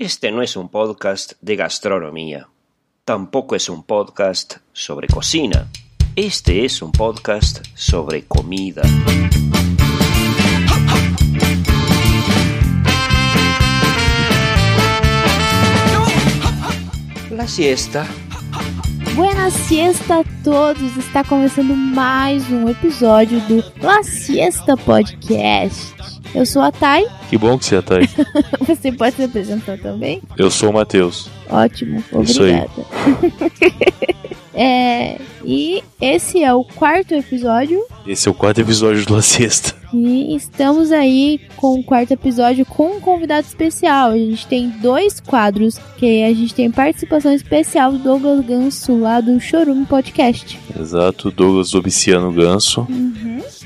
Este no es un podcast de gastronomía. Tampoco es un podcast sobre cocina. Este es un podcast sobre comida. La siesta Buenas siesta a todos! Está começando mais um episódio do La Siesta Podcast. Eu sou a Thay. Que bom que você é a Thay. Você pode se apresentar também? Eu sou o Matheus. Ótimo, Isso aí. é, e esse é o quarto episódio. Esse é o quarto episódio do La Siesta. E estamos aí com o quarto episódio com um convidado especial. A gente tem dois quadros que a gente tem participação especial do Douglas Ganso lá do Chorume Podcast. Exato, Douglas Obiciano Ganso.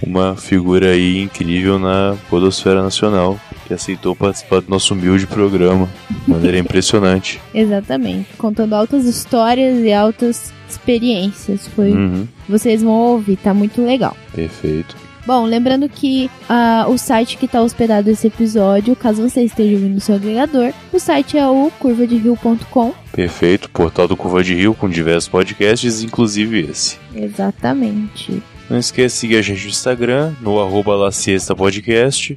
Uma figura aí incrível na Podosfera Nacional. Que aceitou participar do nosso humilde programa. De maneira impressionante. Exatamente. Contando altas histórias e altas experiências. Foi. Uhum, Vocês vão ouvir, tá muito legal. perfeito. Bom, lembrando que ah, o site que está hospedado esse episódio, caso você esteja ouvindo no seu agregador, o site é o curvaderio.com. Perfeito, portal do Curva de Rio com diversos podcasts, inclusive esse. Exatamente. Não esquece de seguir a gente no Instagram, no arroba La Siesta Podcast.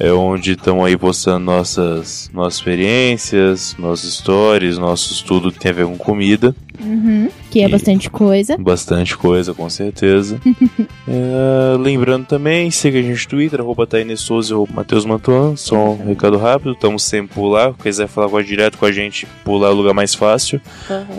É onde estão aí postando nossas, nossas experiências, nossos stories, nossos tudo que tem a ver com comida. Uhum, que é E- bastante coisa. Bastante coisa, com certeza. É, lembrando também, siga a gente no Twitter, arroba Tainê Souza e Matheus Mantuan. Só um recado rápido, estamos sempre por lá. Se quiser falar com a- direto com a gente, lá é o lugar mais fácil.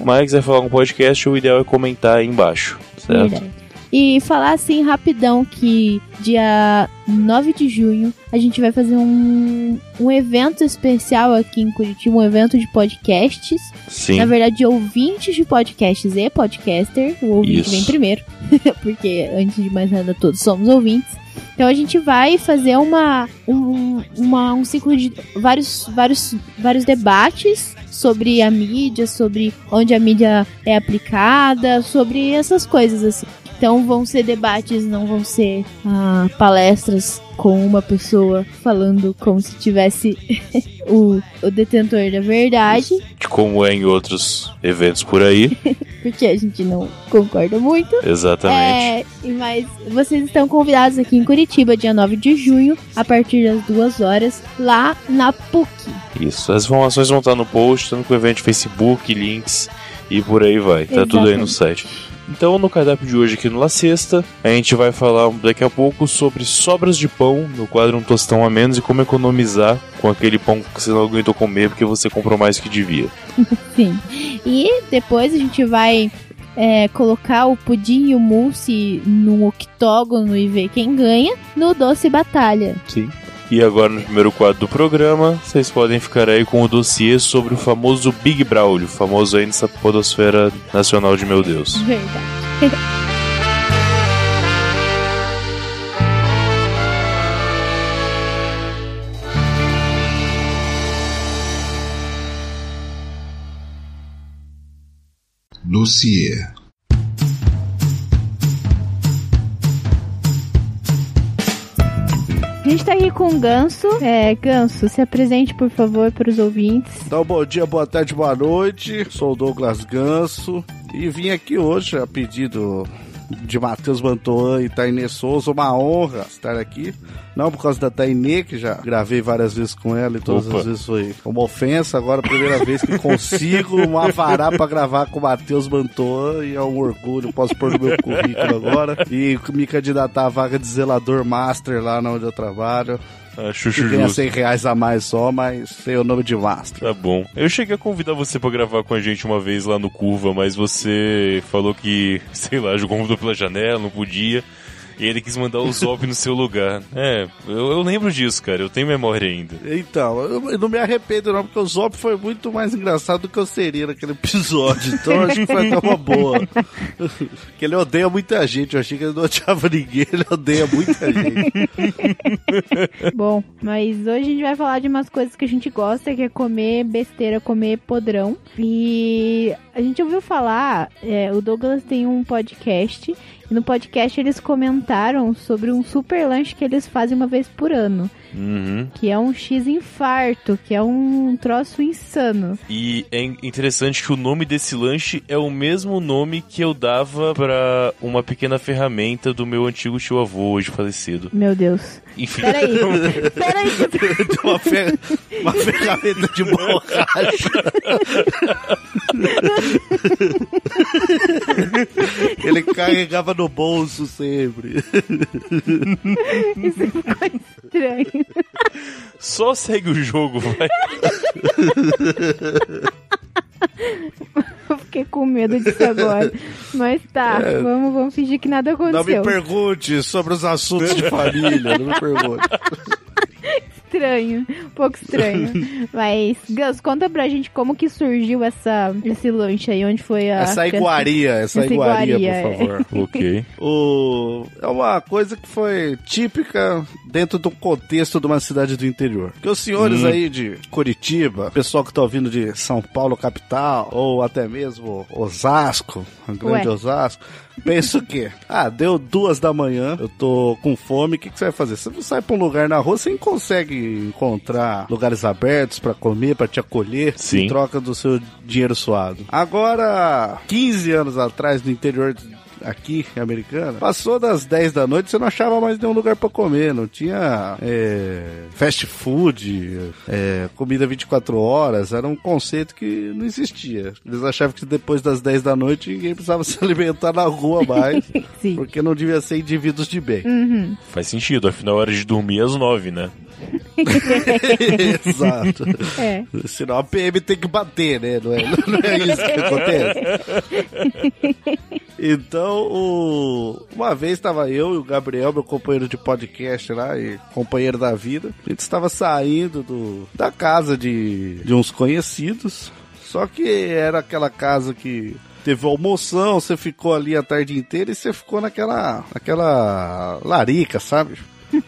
Mas quiser falar com o podcast, o ideal é comentar aí embaixo, certo? Verdade. E falar assim rapidão que dia 9 de junho a gente vai fazer um, um evento especial aqui em Curitiba, um evento de podcasts. Sim. Na verdade, de ouvintes de podcasts e podcaster. O ouvinte Isso. vem primeiro. Porque, antes de mais nada, todos somos ouvintes. Então a gente vai fazer uma, um, uma- um ciclo de vários, vários, vários debates sobre a mídia, sobre onde a mídia é aplicada, sobre essas coisas assim. Então vão ser debates, não vão ser ah, palestras com uma pessoa falando como se tivesse o, o detentor da verdade. De como é em outros eventos por aí. porque a gente não concorda muito. Exatamente. É, mas vocês estão convidados aqui em Curitiba, dia 9 de junho, a partir das 2 horas, lá na PUC. Isso. As informações vão estar no post, tanto com o evento Facebook, links e por aí vai. Tá tudo aí no site. Então, no cardápio de hoje aqui no La Sexta, a gente vai falar daqui a pouco sobre sobras de pão no quadro Um Tostão a Menos e como economizar com aquele pão que você não aguentou comer porque você comprou mais do que devia. Sim. E depois a gente vai é, colocar o pudim e o mousse num octógono e ver quem ganha no Doce Batalha. Sim. E agora, no primeiro quadro do programa, vocês podem ficar aí com o dossiê sobre o famoso Big Braulio, famoso aí nessa podosfera nacional de meu Deus. Verdade. Dossiê. A gente tá aqui com o Ganso. É, Ganso, se apresente, por favor, para os ouvintes. Então, bom dia, boa tarde, boa noite. Sou o Douglas Ganso e vim aqui hoje a pedido de Matheus Mantoan e Tainê Souza. Uma honra estar aqui. Não por causa da Tainê, que já gravei várias vezes com ela e todas Opa. as vezes foi uma ofensa. Agora, a primeira vez que consigo uma vará pra gravar com o Matheus Mantoan e é um orgulho. Posso pôr no meu currículo agora e me candidatar à vaga de zelador master lá onde eu trabalho. Acho Que ganha justo. 100 reais a mais só, mas tem o nome de master. Tá bom. Eu cheguei a convidar você pra gravar com a gente uma vez lá no Curva, mas você falou que, sei lá, jogou um pela janela, não podia. E ele quis mandar o Zop no seu lugar. É, eu, eu lembro disso, cara. Eu tenho memória ainda. Então, eu eu não me arrependo não, porque o Zop foi muito mais engraçado do que eu seria naquele episódio. Então acho que foi até uma boa. Porque ele odeia muita gente. Eu achei que ele não odiava ninguém, ele odeia muita gente. Bom, mas hoje a gente vai falar de umas coisas que a gente gosta, que é comer besteira, comer podrão. E a gente ouviu falar, é, o Douglas tem um podcast E no podcast eles comentaram sobre um super lanche que eles fazem uma vez por ano. Uhum. Que é um X infarto, que é um troço insano. E é interessante que o nome desse lanche é o mesmo nome que eu dava pra uma pequena ferramenta do meu antigo tio avô, hoje falecido. Meu Deus. Enfim. Peraí. Peraí. Uma, fer- uma ferramenta de borracha. Carregava no bolso sempre. Isso ficou estranho. Só segue o jogo, vai. Eu fiquei com medo disso agora. Mas tá, vamos, vamos fingir que nada Não me aconteceu. pergunte sobre os assuntos de família, não me pergunte. Estranho, um pouco estranho. Mas, Gus, conta pra gente como que surgiu essa, esse lanche aí, onde foi a... Essa iguaria, essa Essa iguaria, iguaria, por favor. ok. O... É uma coisa que foi típica dentro do contexto de uma cidade do interior. Porque os senhores Hum. aí de Curitiba, pessoal que tá ouvindo de São Paulo capital, ou até mesmo Osasco, a grande Ué. Osasco, pensa o quê? Ah, deu duas da manhã, eu tô com fome, o que, que você vai fazer? Você sai pra um lugar na rua, você não consegue encontrar lugares abertos pra comer, pra te acolher, Sim. em troca do seu dinheiro suado. Agora, 15 anos atrás, no interior de- aqui, americana, passou das 10 da noite, você não achava mais nenhum lugar pra comer, não tinha é, fast food, é, comida 24 horas, era um conceito que não existia. Eles achavam que depois das 10 da noite ninguém precisava se alimentar na rua mais, porque não devia ser indivíduos de bem. Uhum. Faz sentido, afinal era de dormir às nove, né? Exato. É. Senão a PM tem que bater, né? Não é, não é isso que acontece? Então, o... uma vez estava eu e o Gabriel, meu companheiro de podcast lá e companheiro da vida. A gente estava saindo do... da casa de... de uns conhecidos. Só que era aquela casa que teve almoção, você ficou ali a tarde inteira e você ficou naquela, naquela larica, sabe?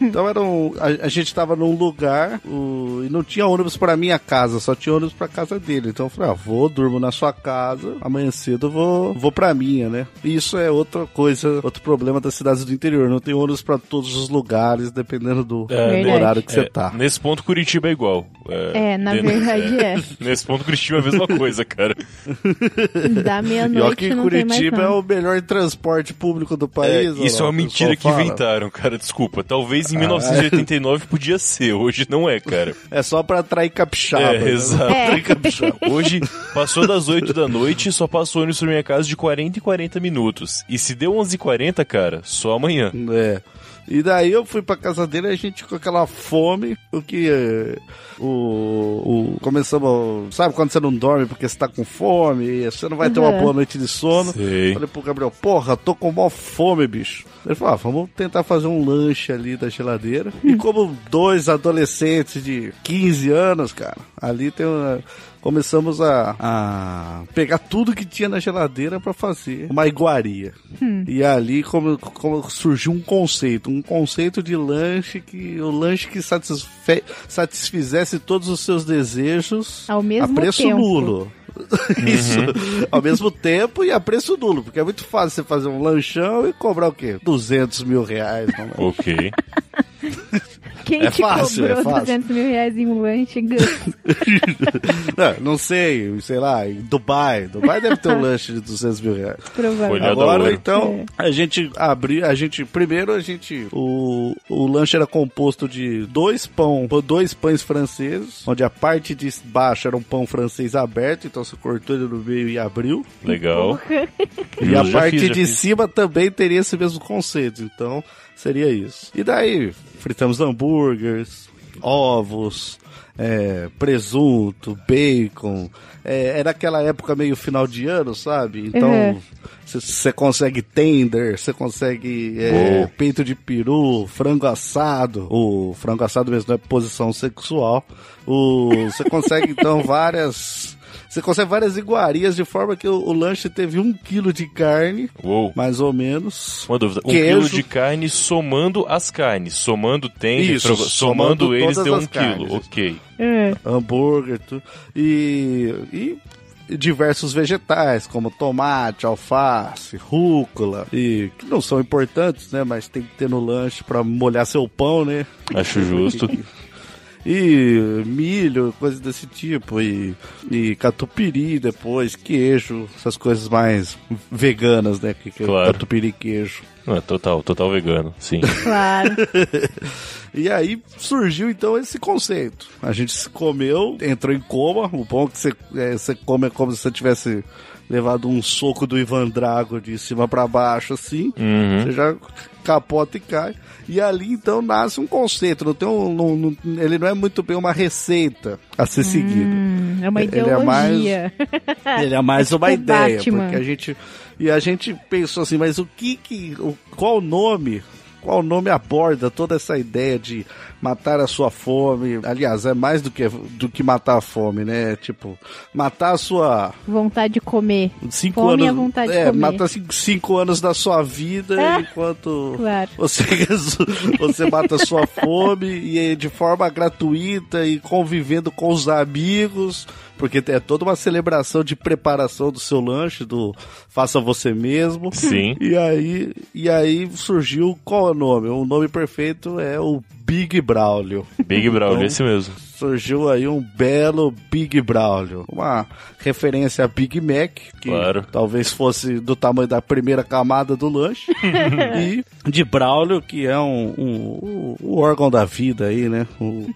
Então era um, a, a gente tava num lugar o- e não tinha ônibus pra minha casa, só tinha ônibus pra casa dele. Então eu falei, ah, vou, durmo na sua casa, amanhã cedo eu vou, vou pra minha, né? E isso é outra coisa, outro problema das cidades do interior. Não tem ônibus pra todos os lugares, dependendo do, É, do né? horário que É, você tá. Nesse ponto, Curitiba é igual. É, na dentro- verdade é. Nesse ponto, Curitiba é a mesma coisa, cara. Da E ó meia-noite que não tem mais Curitiba é o melhor transporte público do É, país. isso é ó, uma mentira que fala. inventaram, cara. Desculpa. Talvez em Ah, 1989 podia ser, hoje não é, cara. É só pra atrair capixaba. É, né? exato. É. Atrair capixaba. Hoje, passou das 8 da noite, só passou ônibus pra minha casa de 40 e 40 minutos. E se deu 11 e 40 cara, só amanhã. É. E daí eu fui pra casa dele e a gente com aquela fome, o que é, o, o começamos, sabe quando você não dorme porque você tá com fome, e você não vai ter uma Uhum. boa noite de sono. Sei. Falei pro Gabriel, porra, tô com maior fome, bicho. Ele falou, ah, vamos tentar fazer um lanche ali da geladeira. E como dois adolescentes de 15 anos, cara, ali tem uma... Começamos a, a pegar tudo que tinha na geladeira pra fazer uma iguaria. E ali como, como surgiu um conceito, um conceito de lanche que o lanche que satisfe, satisfizesse todos os seus desejos Ao mesmo a preço tempo. nulo. Isso, ao mesmo tempo e a preço nulo, porque é muito fácil você fazer um lanchão e cobrar o quê? 200 mil reais. Não é? Ok. Quem É te fácil, é cobrou fácil. 200 mil reais em um lanche, não, não sei, sei lá, em Dubai. Dubai deve ter um lanche de 200 mil reais. Provavelmente. Agora, então, a gente abriu, a gente, primeiro a gente, o, o lanche era composto de dois pão, dois pães franceses, onde a parte de baixo era um pão francês aberto, então você cortou ele no meio e abriu. Legal. E a parte fiz, de fiz. cima também teria esse mesmo conceito, então seria isso. E daí, fritamos hambúrgueres, ovos, é, presunto, bacon. É, era aquela época meio final de ano, sabe? Então Uhum. você consegue tender, você consegue é, peito de peru, frango assado. O frango assado mesmo não é posição sexual. Você consegue então várias. Você consegue várias iguarias de forma que o, o lanche teve um quilo de carne, Uou. mais ou menos. Uma dúvida. Um Queijo. quilo de carne somando as carnes. Somando Isso, frango- somando, somando eles deu um carnes. quilo. Ok. É. hambúrguer, tudo. E, e diversos vegetais, como tomate, alface, rúcula, e que não são importantes, né? Mas tem que ter no lanche para molhar seu pão, né? Acho justo. E milho, coisas desse tipo, e, e catupiry depois, queijo, essas coisas mais veganas, né? Que, que é Claro. Catupiry e queijo. Não, é total, total vegano, sim. Claro. E aí surgiu então esse conceito. A gente se comeu, entrou em coma. O pão que você, é, você come é como se você tivesse levado um soco do Ivan Drago de cima pra baixo, assim. Uhum. Você já capota e cai. E ali então nasce um conceito. Não tem um, não- não- ele não é muito bem uma receita a ser seguida. Hum, é uma Ele é mais- ideologia. Ele é mais uma O ideia, Batman. porque a gente e a gente pensou assim, mas o que que o, qual nome? Qual nome aborda toda essa ideia de matar a sua fome? Aliás, é mais do que do que matar a fome, né? Tipo, matar a sua Vontade de comer. cinco Fome e anos, vontade de é, comer. matar cinco, cinco anos da sua vida Ah, enquanto Claro. você, você mata a sua fome e é de forma gratuita e convivendo com os amigos, porque é toda uma celebração de preparação do seu lanche, do faça você mesmo. Sim. E aí, e aí surgiu qual é o nome? O nome perfeito é o Big Braulio. Big Braulio, Então- esse mesmo. Surgiu aí um belo Big Braulio. Uma referência a Big Mac, que Claro. talvez fosse do tamanho da primeira camada do lanche. e de Braulio, que é um, um- o órgão da vida aí, né? O-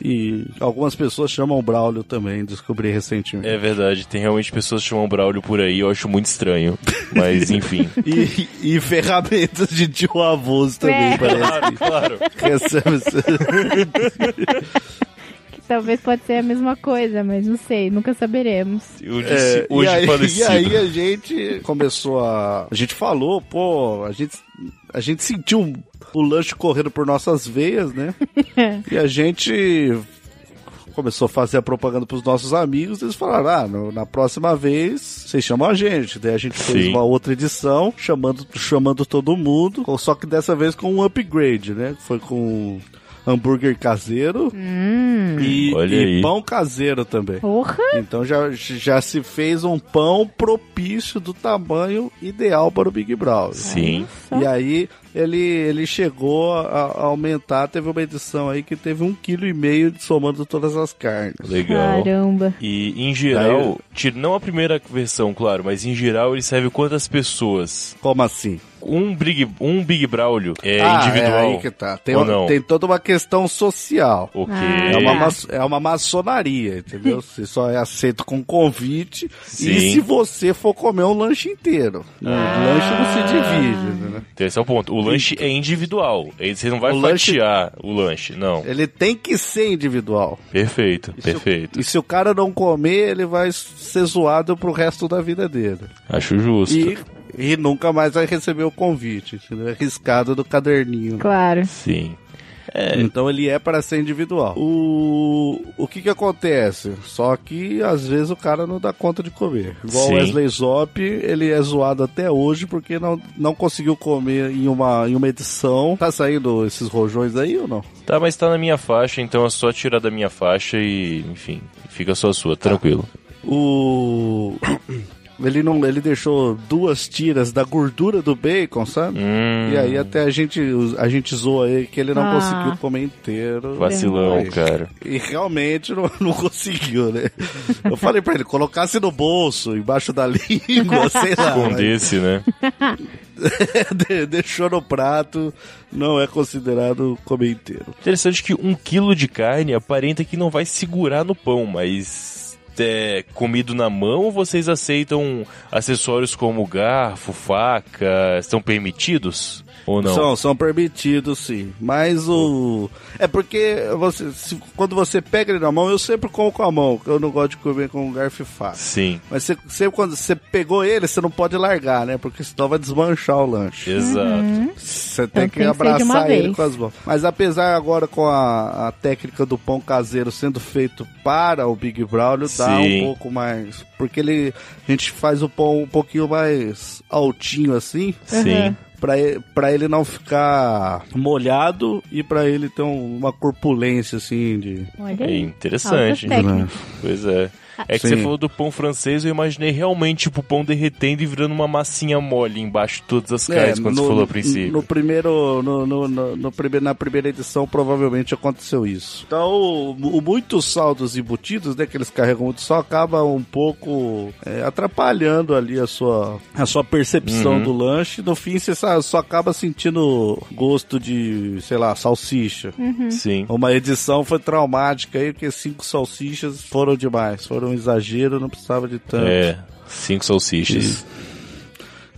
e algumas pessoas chamam Braulio também, descobri recentemente. É verdade, tem realmente pessoas que chamam Braulio por aí, eu acho muito estranho. Mas enfim. E, e ferramentas de tio avôs também, É. parece. claro. que Recebe talvez pode ser a mesma coisa, mas não sei, nunca saberemos. Eu É, disse e, hoje aí, falecido. e aí a gente começou a. A gente falou, pô, a gente, a gente sentiu o lanche correndo por nossas veias, né? e a gente começou a fazer a propaganda pros nossos amigos, eles falaram, ah, no- na próxima vez vocês chamam a gente. Daí a gente fez Sim. uma outra edição, chamando, chamando todo mundo, só que dessa vez com um upgrade, né? Foi com hambúrguer caseiro Hum. e, e pão caseiro também. Porra! Então já, já se fez um pão propício do tamanho ideal para o Big Brother. Sim. Só. E aí ele, ele chegou a, a aumentar, teve uma edição aí que teve um quilo e meio somando todas as carnes. Legal. Caramba. E em geral, tira- não a primeira versão, claro, mas em geral ele serve quantas pessoas? Como assim? Um Big, um Big Braulio é ah, individual. É aí que tá. Tem, ou não? tem toda uma questão social. Ok. Ah. É uma, mas- é uma maçonaria, entendeu? Você só é aceito com convite Sim. e se você for comer um lanche inteiro. O Ah. lanche não se divide, né? Então esse é o ponto. O lanche é individual. Você não vai O lanche- fatiar o lanche, não. Ele tem que ser individual. Perfeito, E se o- perfeito. E se o cara não comer, ele vai ser zoado pro resto da vida dele. Acho justo. E, e nunca mais vai receber o convite, entendeu? É riscado do caderninho. Claro. Sim. Então ele é para ser individual. O, o que que acontece? Só que às vezes o cara não dá conta de comer. Igual Sim. o Wesley Zop, ele é zoado até hoje porque não, não conseguiu comer em uma, em uma edição. Tá saindo esses rojões aí ou não? Tá, mas tá na minha faixa, então é só tirar da minha faixa e, enfim, fica só a sua, tranquilo. O. Ele não, ele deixou duas tiras da gordura do bacon, sabe? Hum, E aí até a gente, a gente zoa ele que ele não Ah. conseguiu comer inteiro. vacilão, Mas- cara. E realmente não, não conseguiu, né? Eu falei pra ele, colocasse no bolso, embaixo da língua, sei lá. mas Escondesse, né? de- Deixou no prato, não é considerado comer inteiro. Interessante que um quilo de carne aparenta que não vai segurar no pão, mas é comido na mão, vocês aceitam acessórios como garfo, faca, estão permitidos? Ou não? São, são permitidos, sim. Mas o. É porque você, se- quando você pega ele na mão, eu sempre como com a mão, porque eu não gosto de comer com garfo e faca. Sim, Mas você, sempre quando você pegou ele, você não pode largar, né? Porque senão vai desmanchar o lanche. exato. Você Então tem que tem abraçar ele vez. com as mãos. Mas apesar agora com a, a técnica do pão caseiro sendo feito para o Big Braulio, dá Sim. um pouco mais. Porque ele a gente faz o pão um pouquinho mais altinho assim. Sim. Pra ele, ele não ficar molhado e pra ele ter um- uma corpulência assim de. Olha É aí. interessante. Altas técnicas. Pois é. É que Sim. você falou do pão francês, eu imaginei realmente tipo, o pão derretendo e virando uma massinha mole embaixo de todas as carnes, quando você falou a princípio. É, No primeiro, no, no, no, no primeiro, na primeira edição, provavelmente aconteceu isso. Então, o, o muitos saldos embutidos, né, que eles carregam muito sal, acaba um pouco é, atrapalhando ali a sua, a sua percepção Uhum. do lanche. No fim, você só, só acaba sentindo gosto de, sei lá, salsicha. Sim. Uma edição foi traumática aí, porque cinco salsichas foram demais. Foram um exagero, não precisava de tanto. É, cinco salsichas.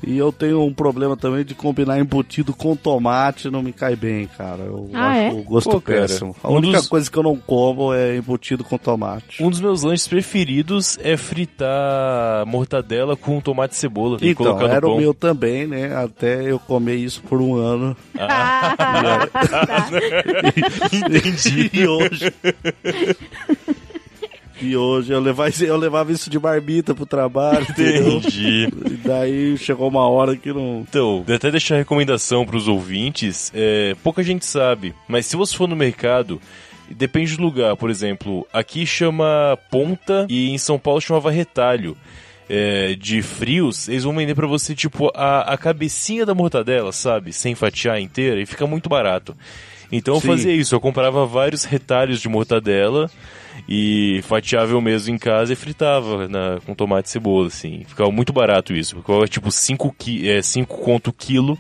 E eu tenho um problema também de combinar embutido com tomate, não me cai bem, cara. Eu Ah, acho é? o gosto Pô, cara, péssimo. A um única dos- coisa que eu não como é embutido com tomate. Um dos meus lanches preferidos é fritar mortadela com tomate e cebola e Então, colocar no era pão. o meu também, né? Até eu comer isso por um ano. Ah, tá. Entendi. E hoje. e hoje eu levava, eu levava isso de barbita pro trabalho, entendeu? Entendi. E daí chegou uma hora que não. Então, até deixar a recomendação pros ouvintes. É, pouca gente sabe, mas se você for no mercado, depende do lugar. Por exemplo, aqui chama ponta e em São Paulo chamava retalho. É, de frios, eles vão vender pra você, tipo, a, a cabecinha da mortadela, sabe? Sem fatiar inteira, e fica muito barato. Então eu Sim. fazia isso, eu comprava vários retalhos de mortadela e fatiava eu mesmo em casa e fritava na- com tomate e cebola, assim. Ficava muito barato isso, ficava tipo 5 é, cinco conto quilo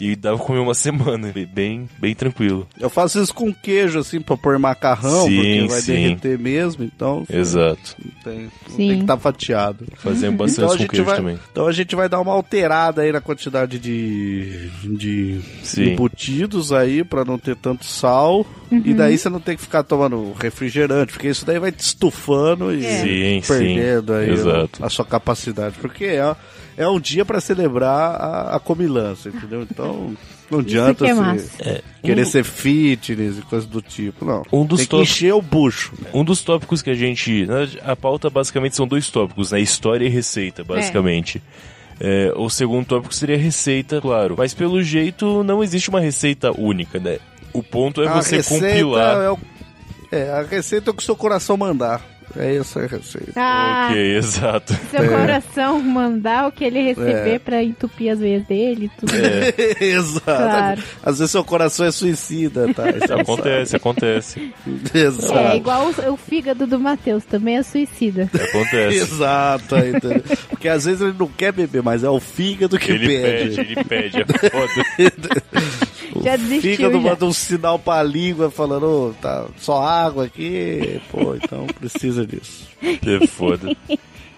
e dava pra comer uma semana, bem, bem tranquilo. Eu faço isso com queijo, assim, pra pôr macarrão, Sim, porque vai sim. derreter mesmo, então. Exato. Não tem, não Sim. tem que estar fatiado. Fazendo bastante Então a, com queijo vai, também. então a gente vai dar uma alterada aí na quantidade de, de Sim. embutidos aí pra não ter tanto sal. E daí você não tem que ficar tomando refrigerante, porque isso daí vai te estufando e Sim, perdendo sim. aí Exato. a sua capacidade. Porque é, é um dia pra celebrar a, a comilança, entendeu? Então não adianta que é massa. querer Um- ser fitness e coisa do tipo. Não. Um dos tem que encher o bucho. Um dos tópicos que a gente. A pauta basicamente são dois tópicos, né? História e receita, basicamente. É, o segundo tópico seria receita, claro. Mas pelo jeito não existe uma receita única, né? O ponto é a você receita compilar. é, o- é, a receita é o que o seu coração mandar. É essa a receita. Ah, Ok, exato. seu É. coração mandar o que ele receber pra entupir as veias dele e tudo. É. Exato. Claro. Às vezes seu coração é suicida, tá? Isso Acontece, acontece. Exato. É igual o, o fígado do Matheus, também é suicida. Acontece. Exato, entendeu? Porque às vezes ele não quer beber, mas é o fígado que Ele pede. pede, ele pede, é foda. Já O desistiu, fígado já. manda um sinal pra língua falando, ô, tá só água aqui, pô, então precisa disso. É foda.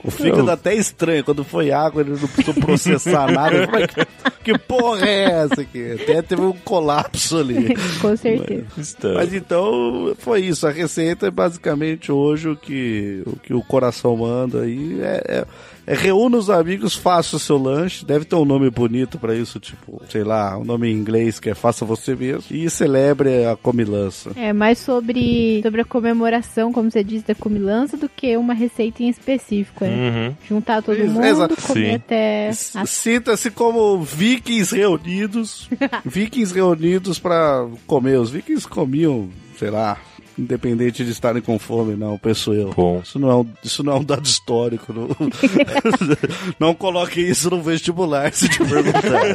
O fígado até é estranho, quando foi água ele não precisou processar nada. Eu falei, que, que porra é essa aqui? Até teve um colapso ali. Com certeza. Está. Mas então foi isso. A receita é basicamente hoje o que o, que o coração manda aí. É, é, é reúna os amigos, faça o seu lanche. Deve ter um nome bonito pra isso, tipo, sei lá, um nome em inglês que é faça você mesmo. E celebre a comilança. É mais sobre, sobre a comemoração, como você disse, da comilança, do que uma receita em específico. É. Uhum. Juntar todo Isso, mundo, exato. comer Sim. até. A- Sinta-se como vikings reunidos. vikings reunidos pra comer. Os vikings comiam, sei lá, independente de estarem com fome, não, penso eu. Bom. Isso não é um, isso não é um dado histórico. Não, não coloque isso no vestibular se te perguntar.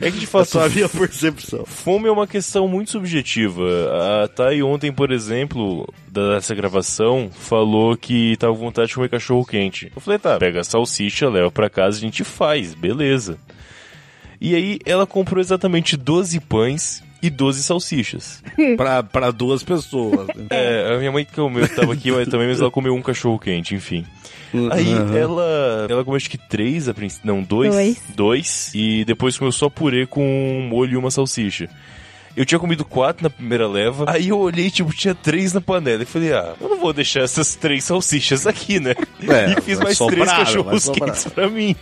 É que de É fato só a minha percepção. Fome é uma questão muito subjetiva. A Thay ontem, por exemplo, dessa gravação, falou que tava com vontade de comer cachorro quente. Eu falei, tá, pega a salsicha, leva pra casa, a gente faz, beleza. E aí ela comprou exatamente 12 pães e 12 salsichas. Pra, pra duas pessoas. É, a minha mãe que comeu, tava aqui mas também, mas ela comeu um cachorro quente, enfim. Aí Uhum. ela, ela comeu acho que três a princípio, não, dois, Dois. dois, e depois comeu só purê com um molho e uma salsicha. Eu tinha comido quatro na primeira leva, aí eu olhei, tipo, tinha três na panela. E falei, ah, eu não vou deixar essas três salsichas aqui, né? É, e fiz mais três cachorros quentes pra mim.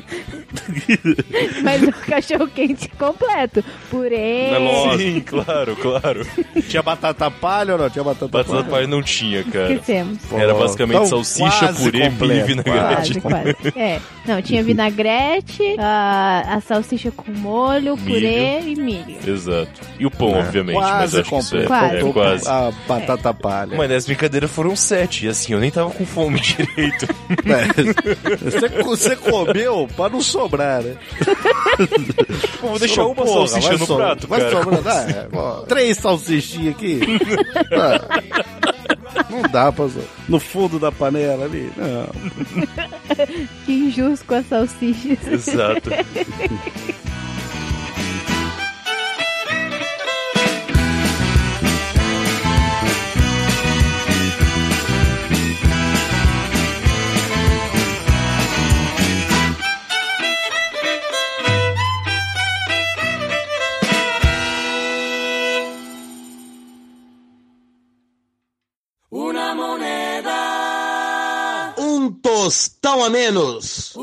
Mas o cachorro quente completo. Purê. Sim, claro, claro. Tinha batata palha ou não? Tinha batata, Batata palha? palha não tinha, cara. Esquecemos. Era basicamente Então, salsicha, purê, milho e completo, vinagrete. Quase, quase. É. Não, tinha vinagrete, a, a salsicha com molho, purê e milho. Exato. E o pão, obviamente, mas Quase acho que isso é, completo. Quase. é quase. A batata palha. Mas nessa brincadeira foram sete, e assim, eu nem tava com fome direito. É. Você, você comeu pra não sobrar, né? Pô, vou deixar uma Porra, salsicha vai no so- prato, vai cara. sobrando. É, ó, três salsichinhas aqui. Ah, Não dá pra... No fundo da panela ali. Não. Que injusto com as salsichas. Exato. Um tostão a menos.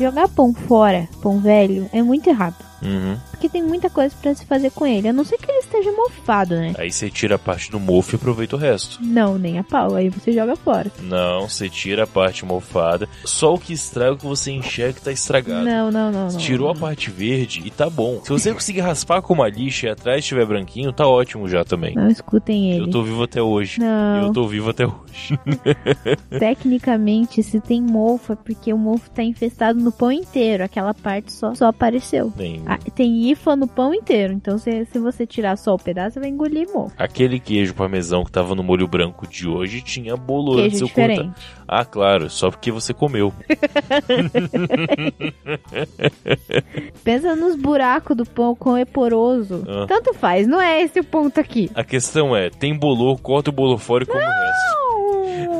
Jogar pão fora, pão velho, é muito errado. Uhum. Porque tem muita coisa pra se fazer com ele. A não ser que ele esteja mofado, né? Aí você tira a parte do mofo e aproveita o resto. Não, nem a pau. Aí você joga fora. Não, você tira a parte mofada. Só o que estraga o que você enxerga que tá estragado. Não, não, não, não. Tirou a parte verde e tá bom. Se você conseguir raspar com uma lixa e atrás estiver branquinho, tá ótimo já também. Não escutem ele. Eu tô vivo até hoje. Não. Eu tô vivo até hoje. Tecnicamente, se tem mofo, é porque o mofo tá infestado no pão inteiro. Aquela parte só, só apareceu. Tem Ah, tem IFA no pão inteiro. Então, se, se você tirar só o pedaço, você vai engolir mofo. Aquele queijo parmesão que tava no molho branco de hoje tinha bolor Queijo eu cortar. diferente. Ah, claro, só porque você comeu. Pensa nos buracos do pão, quão é poroso. Ah. Tanto faz, não é esse o ponto aqui. A questão é, tem bolor, corta o bolo fora e come o resto.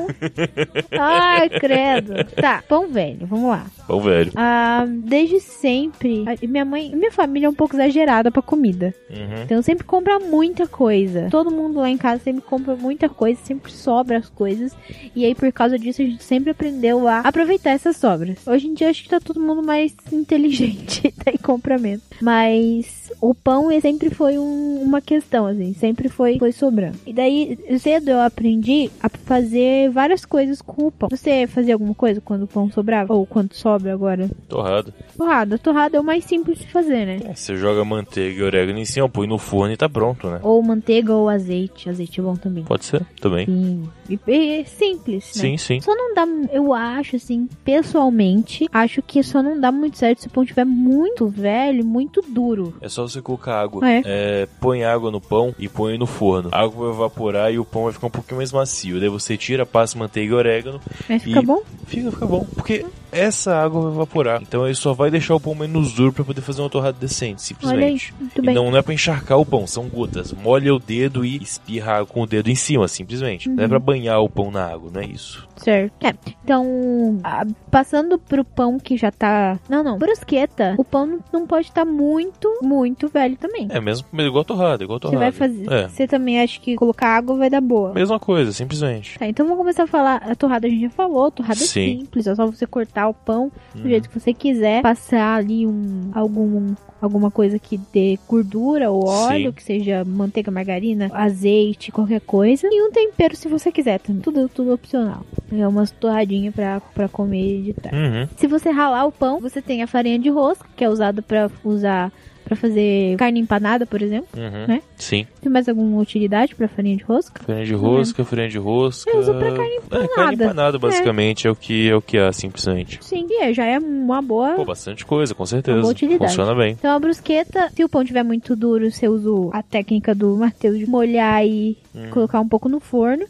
Ai, credo. Tá, pão velho, vamos lá. Ô, velho. Ah, desde sempre, a- minha mãe, minha família é um pouco exagerada pra comida. Uhum. Então sempre compra muita coisa. Todo mundo lá em casa sempre compra muita coisa, sempre sobra as coisas. E aí por causa disso a gente sempre aprendeu a aproveitar essas sobras. Hoje em dia acho que tá todo mundo mais inteligente tá em compra menos. Mas o pão ele sempre foi um- uma questão assim, sempre foi foi sobrando. E daí cedo eu aprendi a fazer várias coisas com o pão. Você fazia alguma coisa quando o pão sobrava ou quando sobra agora? Torrado. Torrada, torrada é o mais simples de fazer, né? É, você joga manteiga e orégano em cima, põe no forno e tá pronto, né? Ou manteiga ou azeite. Azeite é bom também. Pode ser, também. Sim. E, e é simples, né? Sim, sim. Só não dá, eu acho assim, pessoalmente, acho que só não dá muito certo se o pão tiver muito velho, muito duro. É só você colocar água. É. É, põe água no pão e põe no forno. A água vai evaporar e o pão vai ficar um pouquinho mais macio. Daí você tira, passa manteiga e orégano. Mas fica E- bom? Fica, fica bom. Porque essa água vai evaporar. Então ele só vai deixar o pão menos duro pra poder fazer uma torrada decente, Olha aí, simplesmente. muito E bem. não, não é pra encharcar o pão, são gotas. Molha o dedo e espirra com o dedo em cima, simplesmente. Não é Uhum. pra banhar o pão na água, não é isso. Certo. É. Então, a- passando pro pão que já tá. Não, não. Brusqueta, o pão não, pode estar muito, muito velho também. É mesmo igual torrada, igual Você torrada. vai fazer. É, Você também acha que colocar água vai dar boa. mesma coisa, simplesmente. Tá, então vamos começar a falar. A torrada a gente já falou, torrada é Sim. simples, é só você cortar o pão do Uhum. jeito que você quiser, passar ali um algum alguma coisa que dê gordura ou óleo, Sim. que seja manteiga, margarina, azeite, qualquer coisa, e um tempero se você quiser também. Tudo tudo opcional. É umas torradinhas pra, pra comer de tarde. Uhum. Se você ralar o pão, você tem a farinha de rosca, que é usada pra usar para fazer carne empanada, por exemplo. Uhum. Né? Sim. Tem mais alguma utilidade pra farinha de rosca? Farinha de rosca, farinha de rosca. Eu uso pra carne É, empanada. carne empanada, basicamente, é. o que é o que há, simplesmente. Sim, e é, já é uma boa. Pô, bastante coisa, com Uma certeza. boa utilidade. Funciona bem. Então a brusqueta, se o pão tiver muito duro, você usa a técnica do martelo de molhar e Hum. colocar um pouco no forno.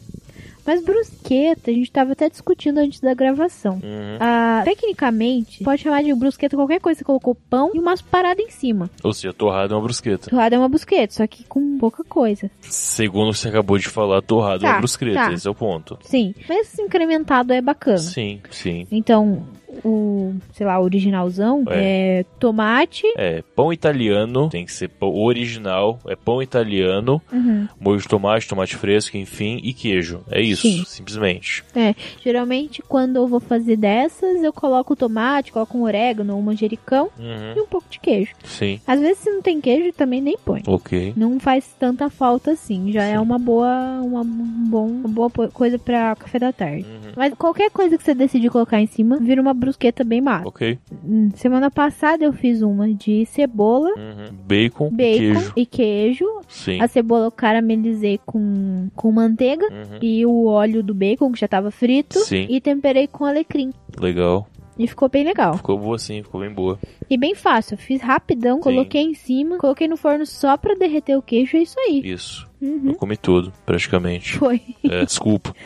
Mas brusqueta, a gente tava até discutindo antes da gravação. Uhum. Ah, tecnicamente, pode chamar de brusqueta qualquer coisa. Você colocou pão e umas paradas em cima. Ou seja, torrada é uma brusqueta. Torrada é uma brusqueta, só que com pouca coisa. Segundo você acabou de falar, torrada é Tá, uma brusqueta. tá. Esse é o ponto. Sim, mas incrementado é bacana. Sim, sim. Então, o, sei lá, originalzão, é, tomate. É, pão italiano, tem que ser pão original, é pão italiano, Uhum. molho de tomate, tomate fresco, enfim, e queijo. É isso, Sim. simplesmente. É, geralmente quando eu vou fazer dessas, eu coloco tomate, coloco um orégano, um manjericão Uhum, e um pouco de queijo. sim, Às vezes se não tem queijo, também nem põe. ok. Não faz tanta falta assim. Já é Sim. uma boa, uma, um bom, uma boa coisa pra café da tarde. Uhum, Mas qualquer coisa que você decidir colocar em cima, vira uma brusqueta bem massa. ok. Hum, Semana passada eu fiz uma de cebola, Uhum. Bacon, bacon queijo. e queijo. Sim. A cebola eu caramelizei com, com manteiga Uhum. e o óleo do bacon, que já tava frito. Sim. E temperei com alecrim. Legal. E ficou bem legal. Ficou boa sim, ficou bem boa. E bem fácil. Eu fiz rapidão, coloquei em cima, coloquei no forno só pra derreter o queijo. É isso aí. Isso. Uhum. Eu comi tudo, praticamente. Foi. É, desculpa.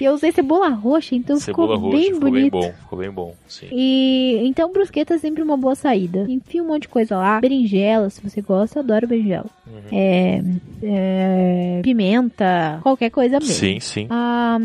E eu usei cebola roxa, então Cebola ficou roxa, bem ficou bonito. bem bom. Ficou bem bom, sim. E então brusqueta é sempre uma boa saída. Enfia um monte de coisa lá. Berinjela, se você gosta, eu adoro berinjela. Uhum. É, é, pimenta, qualquer coisa mesmo. Sim, sim. A,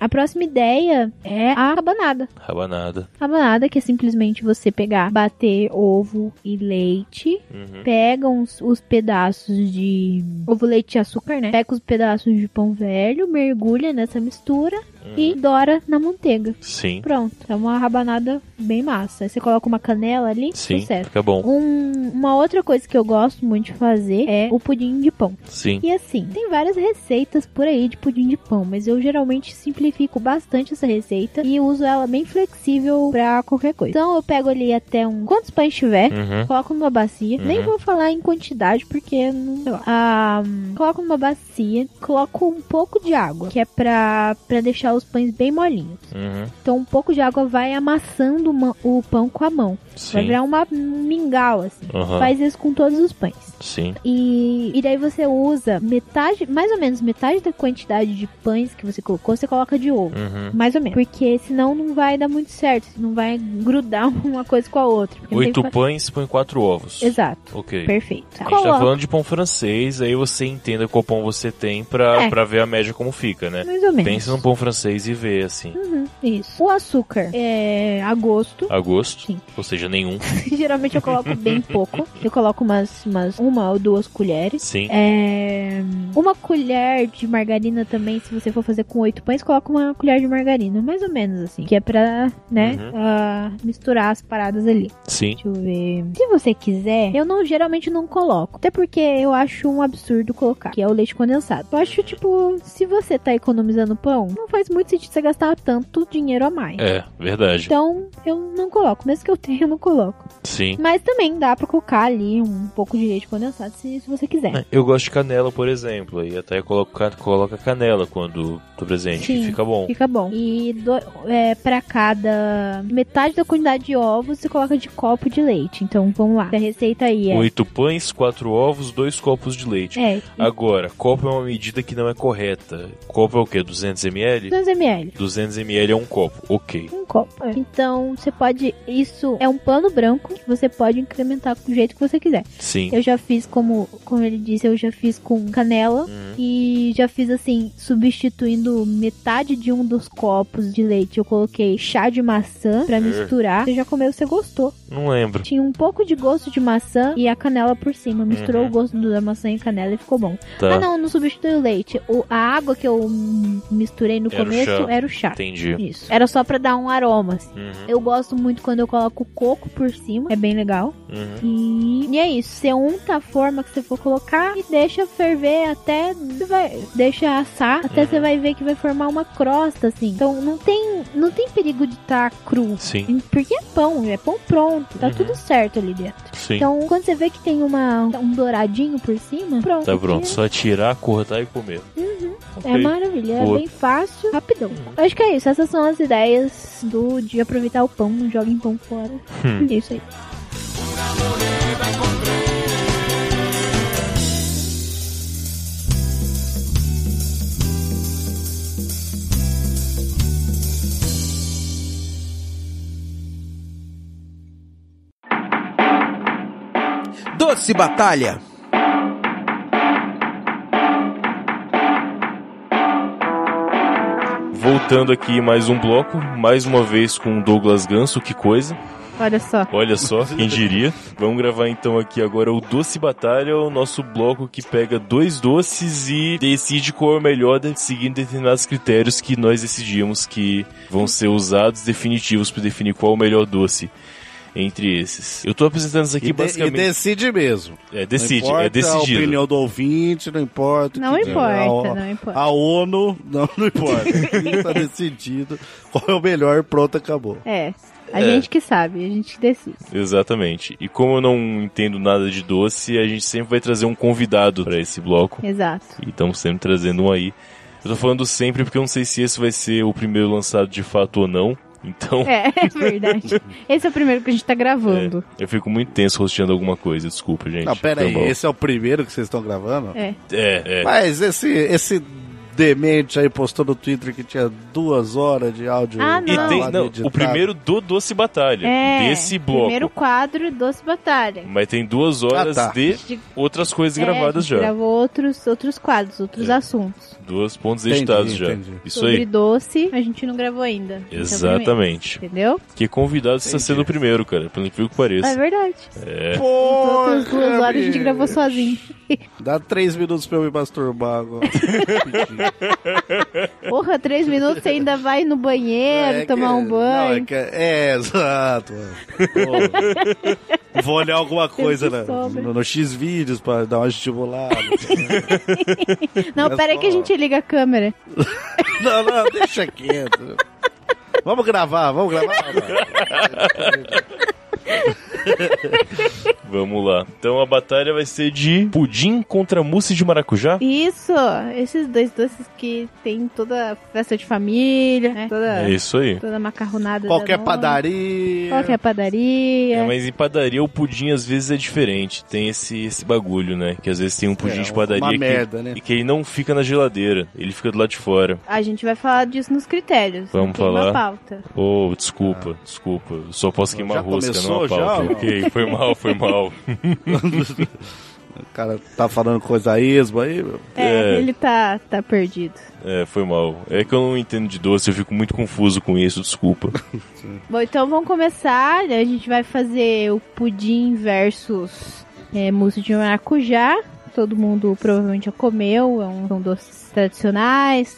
a próxima ideia é a rabanada. Rabanada. Rabanada, que é simplesmente você pegar, bater ovo e leite. Uhum. Pega uns, os pedaços de ovo, leite e açúcar, né? Pega os pedaços de pão velho, mergulha nessa mistura e dora na manteiga. Sim. Pronto, é uma rabanada bem massa. Aí você coloca uma canela ali, Sim, sucesso. fica bom. Um- uma outra coisa que eu gosto muito de fazer é o pudim de pão. Sim. E assim, tem várias receitas por aí de pudim de pão, mas eu geralmente simplifico bastante essa receita e uso ela bem flexível pra qualquer coisa. Então eu pego ali até um quantos pães tiver, Uhum. coloco numa bacia. Uhum. Nem vou falar em quantidade porque não, sei lá. Ah, coloco numa bacia, coloco um pouco de água, que é pra, pra deixar os pães bem molinhos. Uhum. Então um pouco de água vai amassando o pão com a mão. Vai Sim. virar uma um mingau assim. Aham. Faz isso com todos os pães. Sim. E, e daí você usa metade, mais ou menos metade da quantidade de pães que você colocou, você coloca de ovo. Uhum. Mais ou menos. Porque senão não vai dar muito certo. Não vai grudar uma coisa com a outra. tem Oito fa- pães, põe quatro ovos. Exato. Ok. Perfeito. A gente tá falando de pão francês, aí você entenda qual pão você tem pra, É. pra ver a média como fica, né? Mais ou menos. Pensa num pão francês e vê, assim. Uhum, isso. O açúcar é a gosto. A gosto, Sim. ou seja, nenhum. Geralmente eu coloco bem pouco. Eu coloco umas, umas uma ou duas colheres. Sim. É, uma colher de margarina também, se você for fazer com oito pães, coloca uma colher de margarina, mais ou menos assim, que é pra, né, Uhum. ah, misturar as paradas ali. Sim. Deixa eu ver. Se você quiser, eu não geralmente não coloco, até porque eu acho um absurdo colocar, que é o leite condensado. Eu acho tipo, se você tá economizando pão, não faz muito sentido você gastar tanto dinheiro a mais. É, verdade. Então, eu não coloco. Mesmo que eu tenha, eu não coloco. Sim. Mas também dá pra colocar ali um pouco de leite condensado, se, se você quiser. É, Eu gosto de canela, por exemplo. Aí até coloca canela quando tô presente, Sim. fica bom. Fica bom. E do, é, para cada metade da quantidade de ovos, você coloca de copo de leite. Então, vamos lá. A receita aí é... Oito pães, quatro ovos, dois copos de leite. É, Agora, copo é uma medida que não é correta. Copo é o quê? 200 ml? 200 ml. 200 ml é um copo. Ok. Um copo. é. Então, você pode... Isso é um pano branco que você pode incrementar do jeito que você quiser. Sim. Eu já fiz, como, como ele disse, eu já fiz com canela. Uhum. E já fiz assim, substituindo metade de um dos copos de leite. Eu coloquei chá de maçã pra É. misturar. Você já comeu, você gostou. Não lembro. Tinha um pouco de gosto de maçã e a canela por cima. Misturou Uhum. o gosto da maçã e canela e ficou bom. Tá. Ah, não, não substitui o leite. O, a água que eu misturei no Era o começo chá. era o chá. Entendi. Isso. Era só pra dar um aroma. assim. Uhum. Eu gosto muito quando eu coloco coco por cima. É bem legal. Uhum. E, e é isso. Você unta a forma que você for colocar e deixa ferver até. Você vai, deixa assar até Uhum. você vai ver que vai formar uma crosta, assim. Então não tem, não tem perigo de estar cru. Sim. Porque é pão, é pão pronto, tá Uhum. tudo certo ali dentro. Sim. Então, quando você vê que tem uma, um douradinho por cima, pronto. Tá pronto. É, Só tirar, cortar e comer. é Ok. maravilha, é Boa. bem fácil, rapidão. Acho que é isso, essas são as ideias do de aproveitar o pão, não joguem pão fora. Hum. É isso aí. Doce Batalha. voltando aqui mais um bloco, mais uma vez com o Douglas Ganso, que coisa. Olha só. Olha só, quem diria. Vamos gravar então aqui agora o Doce Batalha, o nosso bloco que pega dois doces e decide qual é o melhor, seguindo determinados critérios que nós decidimos que vão ser usados definitivos para definir qual é o melhor doce entre esses. Eu tô apresentando isso aqui E, de- e basicamente. decide mesmo. É, decide, não importa é decidido. a opinião do ouvinte, não importa. o Não que- importa, a, não importa. A ONU, não, não importa. Aqui tá decidido qual é o melhor, pronto, acabou. É. A É. gente que sabe, a gente que decide. Exatamente. E como eu não entendo nada de doce, a gente sempre vai trazer um convidado para esse bloco. Exato. E estamos sempre trazendo um aí. Eu tô falando sempre porque eu não sei se esse vai ser o primeiro lançado de fato ou não. Então, É, é verdade. Esse é o primeiro que a gente tá gravando. eu fico muito tenso rosteando alguma coisa. Desculpa, gente. Não, pera Foi aí, mal. esse é o primeiro que vocês estão gravando? É. É, é. Mas esse, esse demente aí postou no Twitter que tinha duas horas de áudio. Ah, E não. tem, gravado não, e o primeiro do Doce Batalha, É. desse bloco. Primeiro quadro, Doce Batalha. Mas tem duas horas Ah, tá. de outras coisas É, gravadas a gente já. Gravou outros, outros quadros, outros É. assuntos. Duas pontos Entendi, editados já. entendi. Isso Sobre aí. doce, a gente não gravou ainda. Esse é o primeiro, Exatamente. entendeu? Que convidado está sendo o primeiro, cara. Pelo incrível que É pareça. verdade. É. Outras duas Porra, horas a gente gravou sozinho. Dá três minutos pra eu me masturbar agora. Porra, três minutos você ainda vai no banheiro, É tomar que- um banho. Não, é, que, é, exato. Vou olhar alguma coisa né, no, no X-Vídeos pra dar uma estimulada. Não, é pera aí que a gente liga a câmera. não, não, deixa quieto. Vamos gravar, vamos gravar. Vamos lá. Então a batalha vai ser de pudim contra mousse de maracujá. Isso, esses dois doces que tem toda festa de família, né? Toda, É isso aí. toda macarronada. Qualquer da padaria. Qualquer padaria. É, mas em padaria o pudim às vezes é diferente. Tem esse, esse bagulho, né? Que às vezes tem um pudim É, de padaria uma que, merda, né? que ele não fica na geladeira. Ele fica do lado de fora. A gente vai falar disso nos critérios. Vamos Tem uma falar? pauta. Oh, desculpa, desculpa. Eu só posso queimar Já rosca, não começou a pauta. Ok, foi mal, foi mal. O cara tá falando coisa a esmo aí, meu. É, É. ele tá, tá perdido. É, foi mal. É que eu não entendo de doce, eu fico muito confuso com isso, desculpa. Bom, então vamos começar. né? A gente vai fazer o pudim versus é, mousse de maracujá. Todo mundo provavelmente já comeu. é um- são doces tradicionais,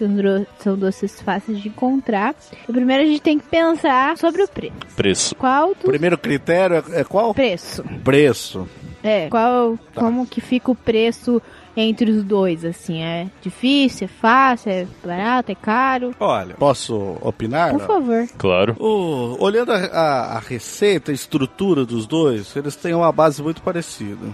são, doces fáceis de encontrar. E primeiro a gente tem que pensar sobre o preço. Preço. Qual Primeiro critério é, é qual? preço? Preço. É, qual, como que fica o preço entre os dois, assim? É difícil, é fácil, é barato, é caro? Olha, posso opinar? Por favor. Claro. O- olhando a, a- a receita, a estrutura dos dois, eles têm uma base muito parecida.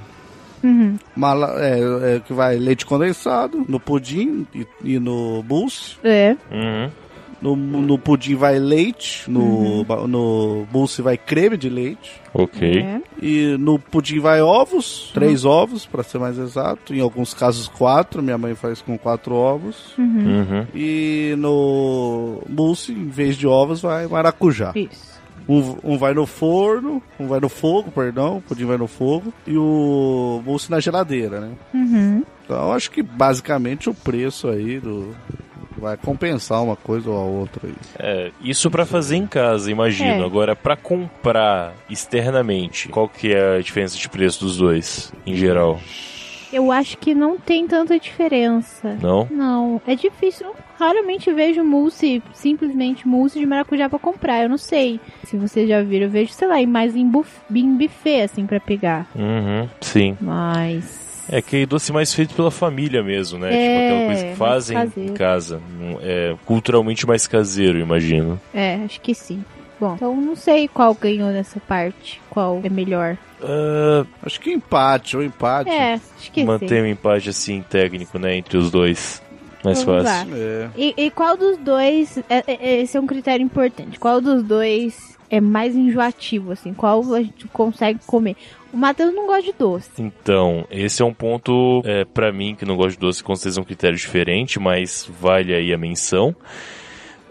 Uhum. Uma la- é, é, que vai leite condensado no pudim e, e no mousse. É. Uhum. No, no pudim vai leite, no, ba- no mousse vai creme de leite. Ok. é. E no pudim vai ovos, três ovos, para ser mais exato. Em alguns casos, quatro. Minha mãe faz com quatro ovos. Uhum. E no mousse, em vez de ovos, vai maracujá. Isso. Um, um vai no forno, um vai no fogo, perdão, o pudim vai no fogo. E o mousse na geladeira, né? Uhum. Então, acho que basicamente o preço aí do... Vai compensar uma coisa ou a outra aí. É, isso pra fazer em casa, imagino. É. Agora, pra comprar externamente, qual que é a diferença de preço dos dois, em geral? Eu acho que não tem tanta diferença. Não? Não, é difícil. Eu raramente vejo mousse, simplesmente mousse de maracujá pra comprar. Eu não sei se vocês já viram. Eu vejo, sei lá, mais em, buf, em buffet, assim, pra pegar. Uhum, sim. Mas. É que doce mais feito pela família mesmo, né? É, tipo aquela coisa que fazem em casa. É culturalmente mais caseiro, imagino. É, acho que sim. Bom, então não sei qual ganhou nessa parte. Qual é melhor. Ah, Acho que empate, ou empate. É, acho que mantém sim. um empate assim técnico, né, entre os dois. Mais Vamos fácil. lá. É. E, e qual dos dois. é- é- Esse é um critério importante. Qual dos dois é mais enjoativo, assim? Qual a gente consegue comer? O Matheus não gosta de doce. Então, esse é um ponto, é, para mim, que não gosto de doce, com certeza é um critério diferente, mas vale aí a menção.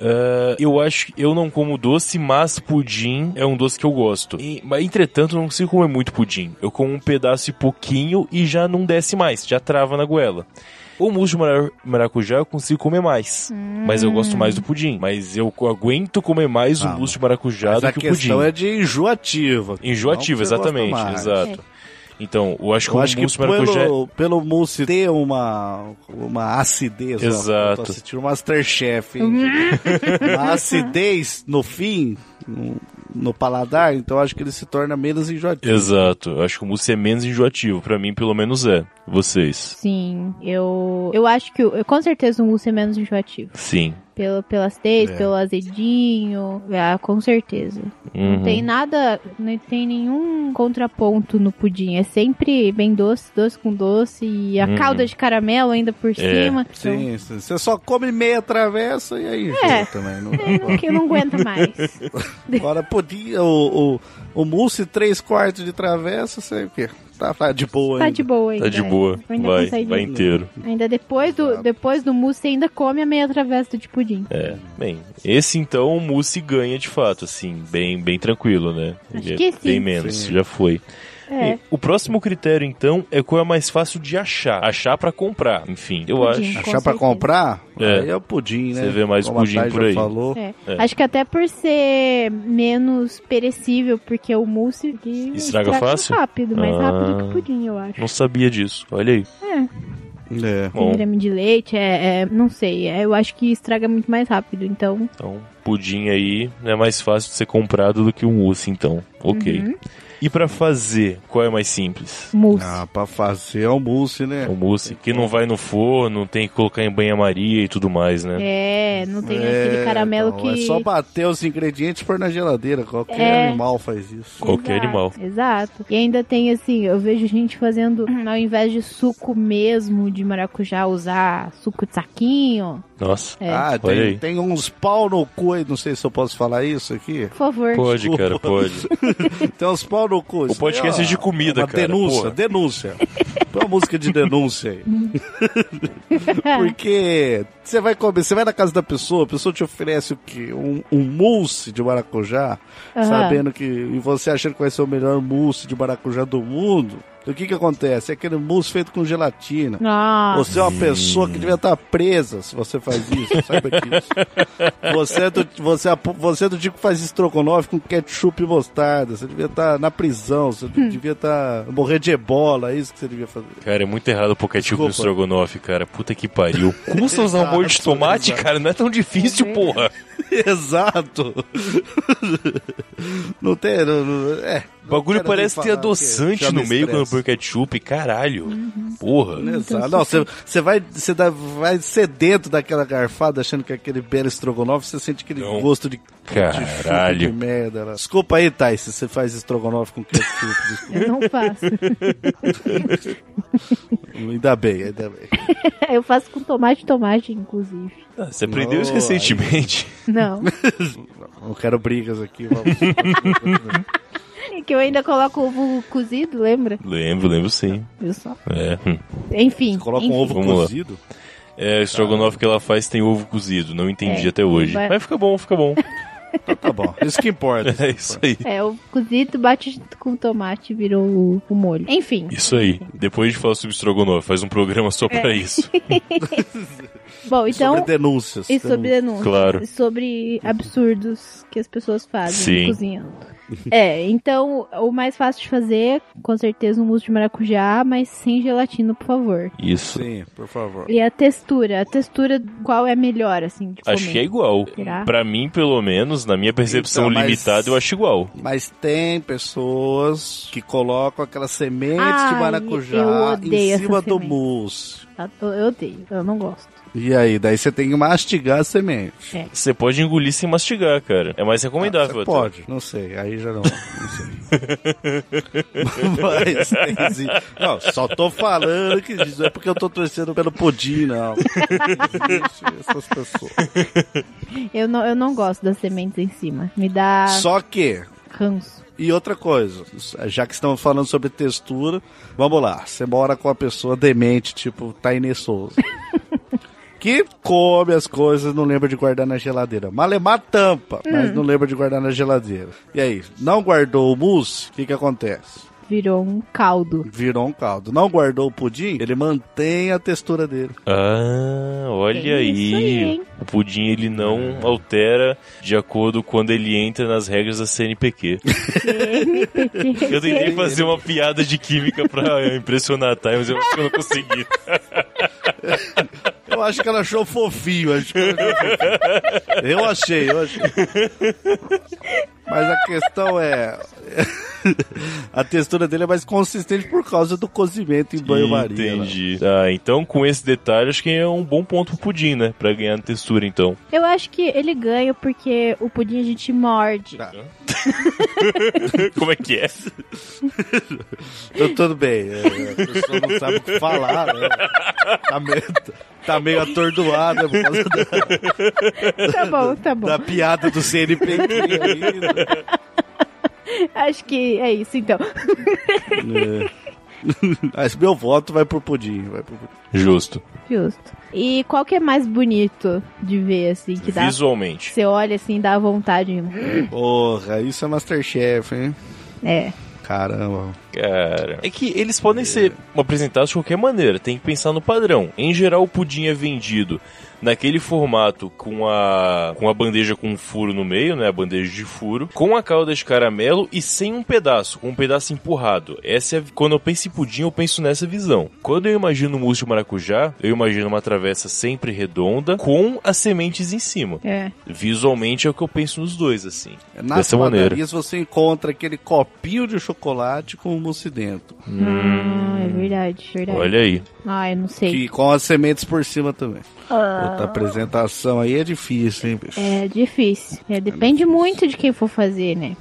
Ah, eu acho que eu não como doce, mas pudim é um doce que eu gosto. E- mas entretanto, eu não consigo comer muito pudim. Eu como um pedaço e pouquinho e já não desce mais, já trava na goela. O mousse de mara- maracujá eu consigo comer mais, mas eu gosto mais do pudim. Mas eu aguento comer mais Ah, o mousse de maracujá Mas do a que o pudim. questão é de enjoativa. Gosta exatamente, exato. Então, eu acho que Eu o acho que mousse maracujá... pelo, pelo mousse ter uma, uma acidez, ó, Exato. eu tô assistindo o Masterchef, hein? uma acidez no fim, no, paladar, então eu acho que ele se torna menos enjoativo. Exato, eu acho que o mousse é menos enjoativo, pra mim pelo menos é. Vocês? Sim, eu. Eu acho que o- com certeza o mousse é menos enjoativo. Sim. Pelo, pela acidez, É. pelo azedinho. Ah, com certeza. Uhum. Não tem nada, não tem nenhum contraponto no pudim. É sempre bem doce, doce com doce. E a Uhum. calda de caramelo ainda por É. cima. Então, Sim, sim. você só come meia travessa e aí É. também. Não, é, não, que eu não aguento mais. Agora podia, o, o, o mousse três quartos de travessa, você o quê? Tá, tá de boa Tá ainda. de boa ainda. Tá de boa, ainda vai, vai inteiro. Ainda depois do, depois do mousse, ainda come a meia travessa de pudim. É, bem, esse então o mousse ganha de fato, assim, bem, bem tranquilo, né? Acho é que sim. Bem menos, Sim. já foi. É. E o próximo critério, então, é qual é mais fácil de achar. Achar pra comprar, enfim, eu Pudim. acho. Achar pra certeza. comprar? É. Aí é o pudim, né? Você vê mais Como pudim por já aí. falou. É. É. Acho que até por ser menos perecível, porque o mousse ele Estraga fácil? rápido, mais Ah. rápido que o pudim, eu acho. Não sabia disso, olha aí. É. Tem Bom, creme de leite, é, é- não sei, é, eu acho que estraga muito mais rápido, então. então, pudim aí é mais fácil de ser comprado do que o mousse, então. Ok. Uhum. E pra fazer, qual é mais simples? Mousse. Ah, pra fazer é o mousse, né? O mousse, que não vai no forno, tem que colocar em banha-maria e tudo mais, né? É, não tem aquele caramelo então, que. É só bater os ingredientes e pôr na geladeira. Qualquer É. animal faz isso. Qualquer Exato, animal. Exato. E ainda tem assim, eu vejo gente fazendo, ao invés de suco mesmo de maracujá, usar suco de saquinho. Nossa. É. Ah, tem, tem uns pau no cu aí, não sei se eu posso falar isso aqui. Por favor. Pode, Desculpa. cara, pode. Tem uns pau no cu. O podcast é de comida, uma cara, denúncia, porra. denúncia. Põe uma música de denúncia aí. Porque você vai comer, você vai na casa da pessoa, a pessoa te oferece o quê? Um, um mousse de maracujá, Aham. sabendo que. E você achando que vai ser o melhor mousse de maracujá do mundo. O que que acontece? É aquele mousse feito com gelatina. Nossa. Você é uma pessoa que devia estar presa se você faz isso, saiba disso. Você é do, você, é, você é do tipo que faz estrogonofe com ketchup e mostarda. Você devia estar na prisão, você Hum. devia estar morrer de ebola, é isso que você devia fazer. Cara, é muito errado o ketchup no estrogonofe, cara. Puta que pariu. Custa usar um molho de tomate, exato. cara? Não é tão difícil, É porra. Exato. Não tem. Não, não- é. O bagulho parece ter adoçante no me meio quando põe ketchup, caralho. Uhum. Porra. Exato. Não, você, vai, dá, vai ser dentro daquela garfada achando que é aquele belo estrogonofe, você sente aquele Não. gosto de, Caralho. de merda. lá. Desculpa aí, Thais, se você faz estrogonofe com ketchup. desculpa. Eu não faço. ainda bem, ainda bem. eu faço com tomate e tomate, inclusive. Ah, Você aprendeu isso recentemente. Não. Não quero brigas aqui. Vamos. É que eu ainda coloco ovo cozido, lembra? Lembro, lembro sim. Viu só? É. Enfim. Coloca enfim. um ovo Vamos lá. cozido. É, o estrogonofe que ela faz tem ovo cozido. Não entendi É, até hoje. vai- Mas fica bom, fica bom. Então tá bom. Isso que importa. É isso aí. É, o cozido bate com tomate e virou o, o molho. Enfim. Isso aí. Depois de falar sobre estrogonofe, faz um programa só pra isso. Bom, então. sobre denúncias. E sobre denúncias. Claro. E Sobre absurdos que as pessoas fazem Sim. cozinhando. É, então o mais fácil de fazer, com certeza, um mousse de maracujá, mas sem gelatina, por favor. Isso. Sim, por favor. E a textura, a textura, qual é melhor, assim, de comer? Acho que é igual. Será? Pra mim, pelo menos, na minha percepção Então, mas- limitada, eu acho igual. Mas tem pessoas que colocam aquelas sementes Ai, de maracujá em cima do sementes. mousse. Eu odeio, eu não gosto. E aí, daí você tem que mastigar a semente. Você pode engolir sem mastigar, cara. É mais recomendável. Até. pode, não sei, aí já não, não sei. Mas tem sim. Não, só tô falando que isso não é porque eu tô torcendo pelo pudim, não. Essas pessoas. Eu não, eu não gosto das sementes em cima. Me dá Só que, ranço. e outra coisa, já que estamos falando sobre textura, vamos lá, você mora com uma pessoa demente, tipo Taine Souza. que come as coisas, não lembra de guardar na geladeira. Malemar tampa, mas não lembra de guardar na geladeira. E aí, não guardou o mousse, o que que acontece? Virou um caldo. Virou um caldo. Não guardou o pudim, ele mantém a textura dele. Ah, olha isso aí, hein? O pudim ele não altera de acordo quando ele entra nas regras da CNPq. Eu tentei fazer uma piada de química pra impressionar a Thay, mas eu acho que eu não consegui. Eu acho que ela achou fofinho. Acho que ela achou fofinho. Eu achei, eu achei. Mas a questão é. A textura dele é mais consistente por causa do cozimento em banho-maria. né? Entendi. Ah, então com esse detalhe acho que é um bom ponto pro pudim, né? Pra ganhar na textura, então. Eu acho que ele ganha porque o pudim a gente morde. Tá. Como é que é? Então, tudo bem. é, a pessoa não sabe o que falar, né? Tá meio, tá meio atordoada por causa da, Tá bom, tá bom. da piada do CNPq aí. né? Acho que é isso então. É. Mas meu voto vai pro pudim. Vai pro pudim. Justo. Justo. E qual que é mais bonito de ver, assim, que dá. Visualmente. Você olha assim, dá vontade. Porra, isso é Masterchef, hein? É. Caramba. Cara, é que eles podem ser apresentados de qualquer maneira, tem que pensar no padrão. Em geral, o pudim é vendido naquele formato com a com a bandeja com um furo no meio, né, a bandeja de furo, com a calda de caramelo e sem um pedaço, com um pedaço empurrado. Essa é quando eu penso em pudim, eu penso nessa visão. Quando eu imagino mousse de maracujá, eu imagino uma travessa sempre redonda com as sementes em cima. É. Visualmente é o que eu penso nos dois assim. Nas Dessa maneira. você encontra aquele copinho de chocolate com mousse dentro. Ah, é verdade, verdade. Olha aí. Ah, eu não sei. E com as sementes por cima também. Ah. Outra apresentação aí é difícil, hein, bicho? É difícil. É, depende muito de quem for fazer, né?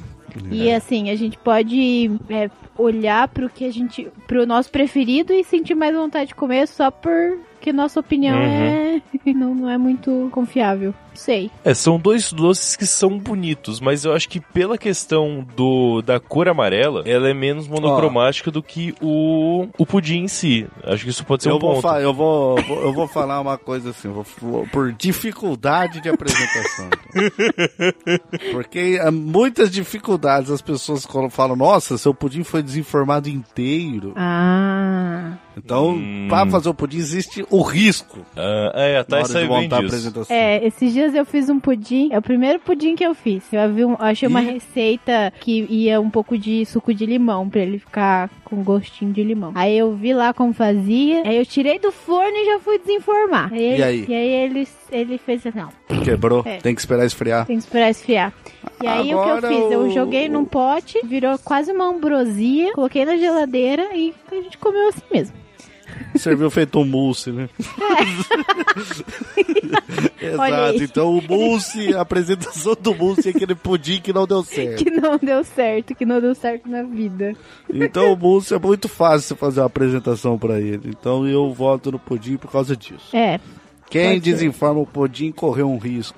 E assim, a gente pode é, olhar pro que a gente. pro nosso preferido e sentir mais vontade de comer só porque nossa opinião Uhum. é. Não, não é muito confiável. Sei. É, são dois doces que são bonitos, mas eu acho que pela questão do da cor amarela, ela é menos monocromática do que o, o pudim em si. Acho que isso pode ser Eu um vou, ponto. fa- eu, vou, vou- eu vou falar uma coisa assim, vou- vou- por dificuldade de apresentação. Porque há muitas dificuldades as pessoas quando falam, nossa, seu pudim foi desenformado inteiro. Ah. Então, Hum. para fazer o pudim existe o risco Ah, é, a na Thay hora de saiu bem montar a disso. apresentação. É, esses dias eu fiz um pudim. É o primeiro pudim que eu fiz. Eu, vi um- eu achei uma receita que ia um pouco de suco de limão, pra ele ficar com gostinho de limão. Aí eu vi lá como fazia. Aí eu tirei do forno e já fui desenformar. Aí ele, aí? E aí ele, ele fez assim, não, Quebrou, É. tem que esperar esfriar. tem que esperar esfriar. E aí o que eu Agora fiz? Eu o- joguei num pote, virou quase uma ambrosia, coloquei na geladeira e a gente comeu assim mesmo. Serviu feito um mousse, né? Olha Exato, então o mousse, a apresentação do mousse é aquele pudim que não deu certo. Que não deu certo, que não deu certo na vida. Então o mousse é muito fácil fazer uma apresentação pra ele. Então eu voto no pudim por causa disso. É, Quem Pode ser. desinforma o pudim correu um risco.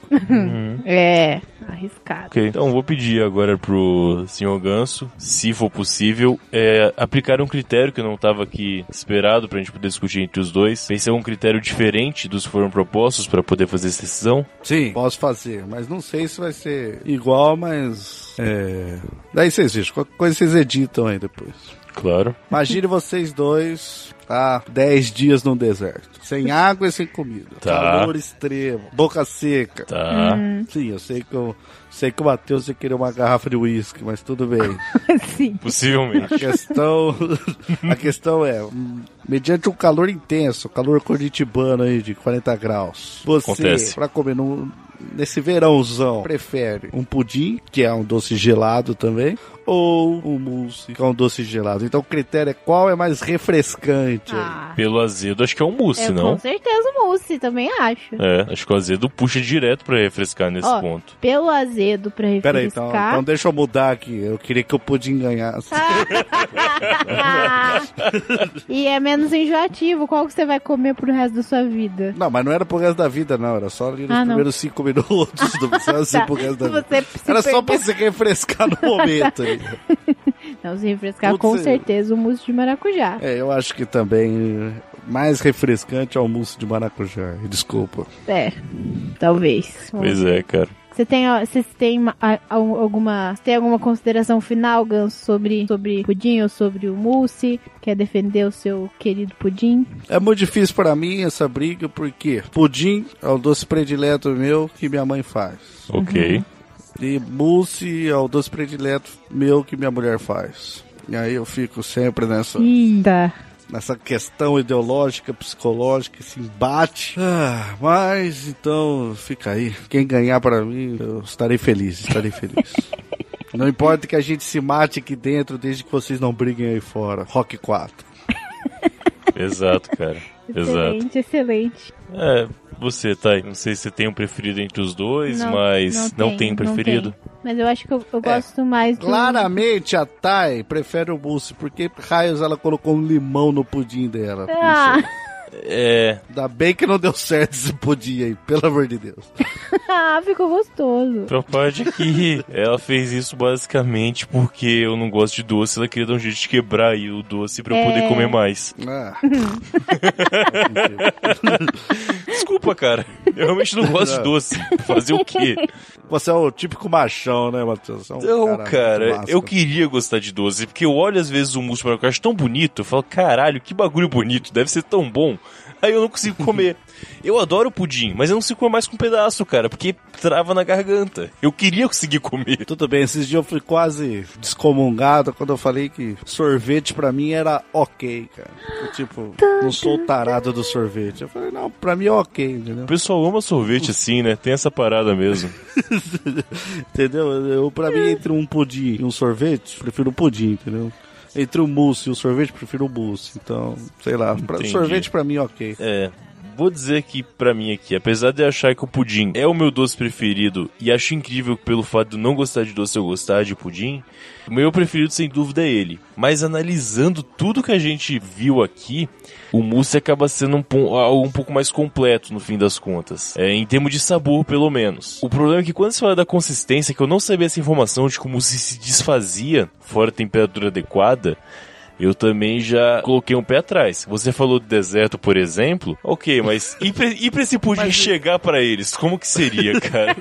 é, arriscado. Ok, então vou pedir agora pro senhor Ganso, se for possível, é, aplicar um critério que eu não estava aqui esperado pra gente poder discutir entre os dois. Pensei em um critério diferente dos que foram propostos pra poder fazer essa decisão. Sim, posso fazer, mas não sei se vai ser igual, mas. É. Daí vocês vejam, qualquer coisa vocês editam aí depois. Claro. Imagine vocês dois há 10 dias num deserto. Sem água e sem comida. Tá. Calor extremo. Boca seca. Tá. Sim, eu sei que eu sei que o Matheus ia querer uma garrafa de uísque, mas tudo bem. Sim. Possivelmente. A questão, a questão é, hum, mediante um calor intenso, calor curitibano aí de 40 graus, você, Acontece. pra comer num- nesse verãozão, prefere um pudim, que é um doce gelado também, ou um mousse, que é um doce gelado? Então o critério é qual é mais refrescante. aí. Ah, Pelo azedo, acho que é um mousse, eu, não? com certeza o mousse, também acho. É, acho que o azedo puxa direto pra refrescar nesse Ó, ponto. Pelo azedo pra Pera aí, então, refrescar. então deixa eu mudar aqui. Eu queria que o pudim ganhasse. e é menos enjoativo. Qual que você vai comer pro resto da sua vida? Não, mas não era pro resto da vida, não. Era só ali nos Ah, não. primeiros cinco minutos. Precisava ser Tá. pro resto da vida. Se Era só pra você refrescar no momento. Não, se refrescar Tudo com certeza o mousse de maracujá. É, eu acho que também mais refrescante é o mousse de maracujá. Desculpa. É, talvez. Pois é, cara. Você tem, você tem alguma, você tem alguma consideração final, Ganso, sobre, sobre pudim ou sobre o mousse? Quer defender o seu querido pudim? É muito difícil pra mim essa briga, porque pudim é o doce predileto meu que minha mãe faz. Ok. E mousse é o doce predileto meu que minha mulher faz. E aí eu fico sempre nessa, Eita. nessa questão ideológica, psicológica, esse embate. Ah, mas então fica aí. Quem ganhar pra mim, eu estarei feliz, estarei feliz. Não importa que a gente se mate aqui dentro, desde que vocês não briguem aí fora. Rock 4. Exato, cara. Exato. Excelente, excelente. É, você, Thay, não sei se você tem um preferido entre os dois, Não, mas não, tem um preferido. tem. Mas eu acho que eu, eu gosto mais do... Claramente a Thay prefere o mousse, porque raios ela colocou um limão no pudim dela. Não Ah. É, Ainda bem que não deu certo esse pudim aí, pelo amor de Deus. ah, ficou gostoso. parte é que ela fez isso basicamente porque eu não gosto de doce, ela queria dar um jeito de quebrar aí o doce pra eu poder É. comer mais. Ah. Desculpa, cara. Eu realmente não gosto de doce. Fazer o quê? Você é o típico machão, né, Matheus? É um Não, cara, máscara. eu queria gostar de doce, porque eu olho às vezes o mousse para acho tão bonito, eu falo, caralho, que bagulho bonito, deve ser tão bom. Aí eu não consigo comer. Eu adoro pudim, mas eu não consigo comer mais com um pedaço, cara, porque trava na garganta. Eu queria conseguir comer. Tudo bem, esses dias eu fui quase descomungado quando eu falei que sorvete pra mim era ok, cara. Eu, tipo, não sou o tarado do sorvete. Eu falei, não, pra mim é ok, entendeu? O pessoal ama sorvete assim, né? Tem essa parada mesmo. Entendeu? Eu, pra mim, entre um pudim e um sorvete, prefiro o pudim, entendeu? Entre o mousse e o sorvete, prefiro o mousse. Então, sei lá, pra, sorvete pra mim ok. É. Vou dizer que pra mim aqui, apesar de achar que o pudim é o meu doce preferido e acho incrível que pelo fato de não gostar de doce eu gostar de pudim, o meu preferido sem dúvida é ele. Mas analisando tudo que a gente viu aqui, o mousse acaba sendo um, algo um pouco mais completo no fim das contas. É, em termos de sabor, pelo menos. O problema é que quando se fala da consistência, que eu não sabia essa informação de que o mousse se desfazia fora a temperatura adequada, eu também já coloquei um pé atrás. Você falou do deserto, por exemplo. Ok, mas e pra, e pra esse pudim chegar pra eles? Como que seria, cara?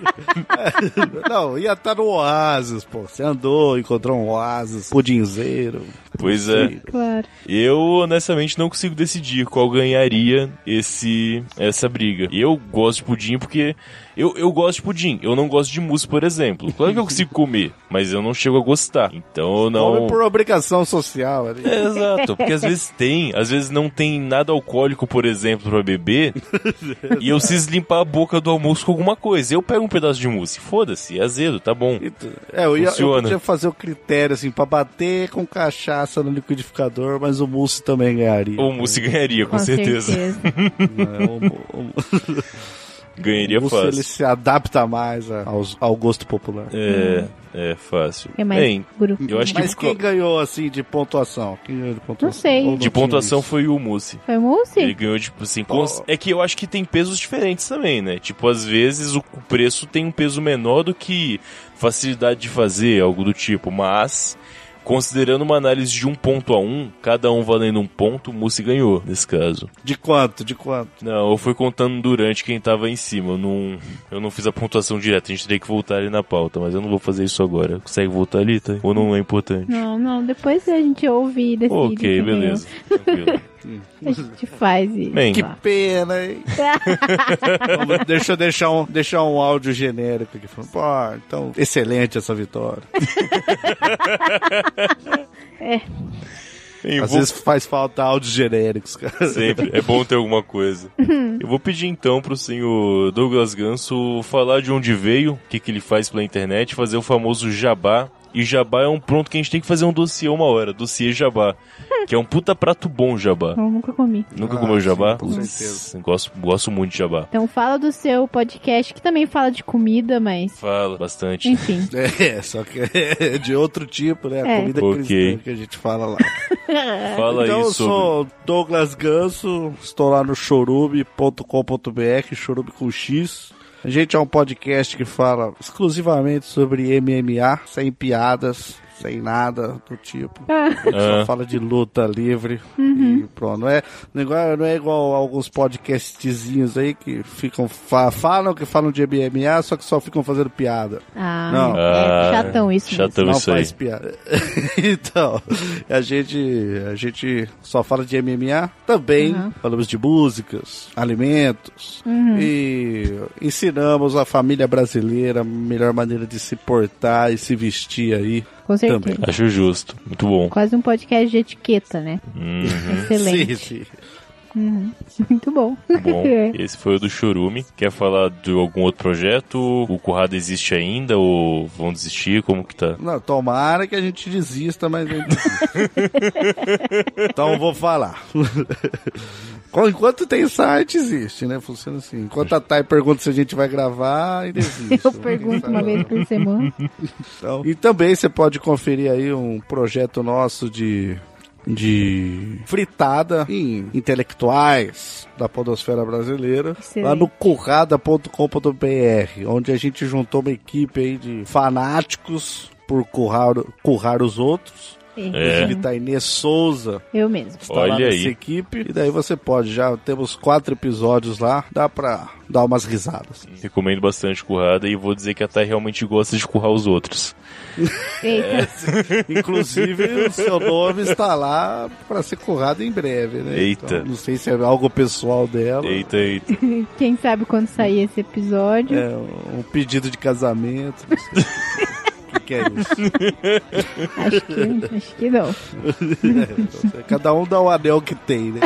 Não, ia estar no Oasis, pô. Você andou, encontrou um Oasis, pudinzeiro. Pois é. Sim. Claro. Eu, honestamente, não consigo decidir qual ganharia esse essa briga. Eu gosto de pudim porque... Eu, eu gosto de pudim. Eu não gosto de mousse, por exemplo. Claro que eu consigo comer, mas eu não chego a gostar. Então eu não... Come por obrigação social ali. É, exato, porque às vezes tem, às vezes não tem nada alcoólico, por exemplo, pra beber, e eu preciso limpar a boca do almoço com alguma coisa. Eu pego um pedaço de mousse, foda-se, é azedo, tá bom. É, eu, ia, eu Funciona. podia fazer o critério, assim, pra bater com cachaça no liquidificador, mas o mousse também ganharia. O mousse ganharia, com, certeza. É, o, o, Ganharia o mousse, ele fácil. se adapta mais a- aos- ao gosto popular. É, é fácil. É mais Bem, eu acho Mas que quem ganhou, assim, de pontuação? Quem ganhou de pontuação? Não sei. Ou de pontuação isso? foi o mousse. Foi mousse? Ele ganhou, tipo assim, cons- é que eu acho que tem pesos diferentes também, né? Tipo, às vezes o o preço tem um peso menor do que facilidade de fazer, algo do tipo, mas considerando uma análise de um ponto a um, cada um valendo um ponto, o Mussi ganhou, nesse caso. De quanto? De quanto? Não, eu fui contando durante quem tava em cima, eu não, eu não fiz a pontuação direta, a gente teria que voltar ali na pauta, mas eu não vou fazer isso agora. Consegue voltar ali, tá? Ou não é importante? Não, não, depois a gente ouve e decide. Ok, quem beleza. Tranquilo. A gente faz isso. Bem, Que pena, hein? Vamos- deixa eu deixar um, deixar um áudio genérico aqui. falando, Pô, então, excelente essa vitória. Bem, eu Às vou- vezes faz falta áudios genéricos, cara. Sempre. É bom ter alguma coisa. Eu vou pedir então pro senhor Douglas Ganso falar de onde veio, o que, que ele faz pela internet, fazer o famoso jabá. E jabá é um pronto que a gente tem que fazer um dossiê uma hora, dossiê jabá. Que é um puta prato bom jabá. Eu nunca comi. Nunca Ah, comeu sim, jabá? com certeza. Gosto, gosto muito de jabá. Então fala do seu podcast, que também fala de comida, mas. Fala bastante. Enfim. É, só que é de outro tipo, né? A É. comida Ok. cristã que a gente fala lá. Fala então, aí eu sobre. sou Douglas Ganso, estou lá no chorube.com.br, chorube com X. A gente é um podcast que fala exclusivamente sobre MMA, sem piadas, sem nada do tipo. Ah. A gente Ah. só fala de luta livre Uhum. e pronto. Não é, não é igual, não é alguns podcastzinhos aí que ficam fa- falam que falam de MMA, só que só ficam fazendo piada. Ah, Não. é Ah, chatão isso chatão. mesmo. não isso aí. faz piada. então, a gente, a gente só fala de MMA, também Uhum. falamos de músicas, alimentos Uhum. e ensinamos a família brasileira a melhor maneira de se portar e se vestir aí. Com certeza. Também. Acho justo. Muito bom. Quase um podcast de etiqueta, né? Uhum. Excelente. Sim, sim. Uhum. Muito bom. Bom, É. esse foi o do Chorume. Quer falar de algum outro projeto? O Currado existe ainda ou vão desistir? Como que tá? Não, tomara que a gente desista, mas. então vou falar. Enquanto tem site, existe, né? Funciona assim. Enquanto a Thay pergunta se a gente vai gravar, e desiste. Eu pergunto uma vez por semana. Então, e também você pode conferir aí um projeto nosso de de fritada em intelectuais da podosfera brasileira Excelente. lá no currada.com.br onde a gente juntou uma equipe aí de fanáticos por currar, currar os outros inclusive tá Inês Souza Eu mesmo. está lá Olha nessa aí. equipe e daí você pode já temos quatro episódios lá dá pra dar umas risadas Recomendo bastante Currada e vou dizer que a Thay realmente gosta de currar os outros. Eita, Inclusive, o seu nome está lá para ser currado em breve, né? Eita. Então, não sei se é algo pessoal dela. Eita, eita. quem sabe quando sair esse episódio. É um pedido de casamento. Não sei. Que, é isso? Acho que, acho que não. É, Cada um dá o anel que tem, né?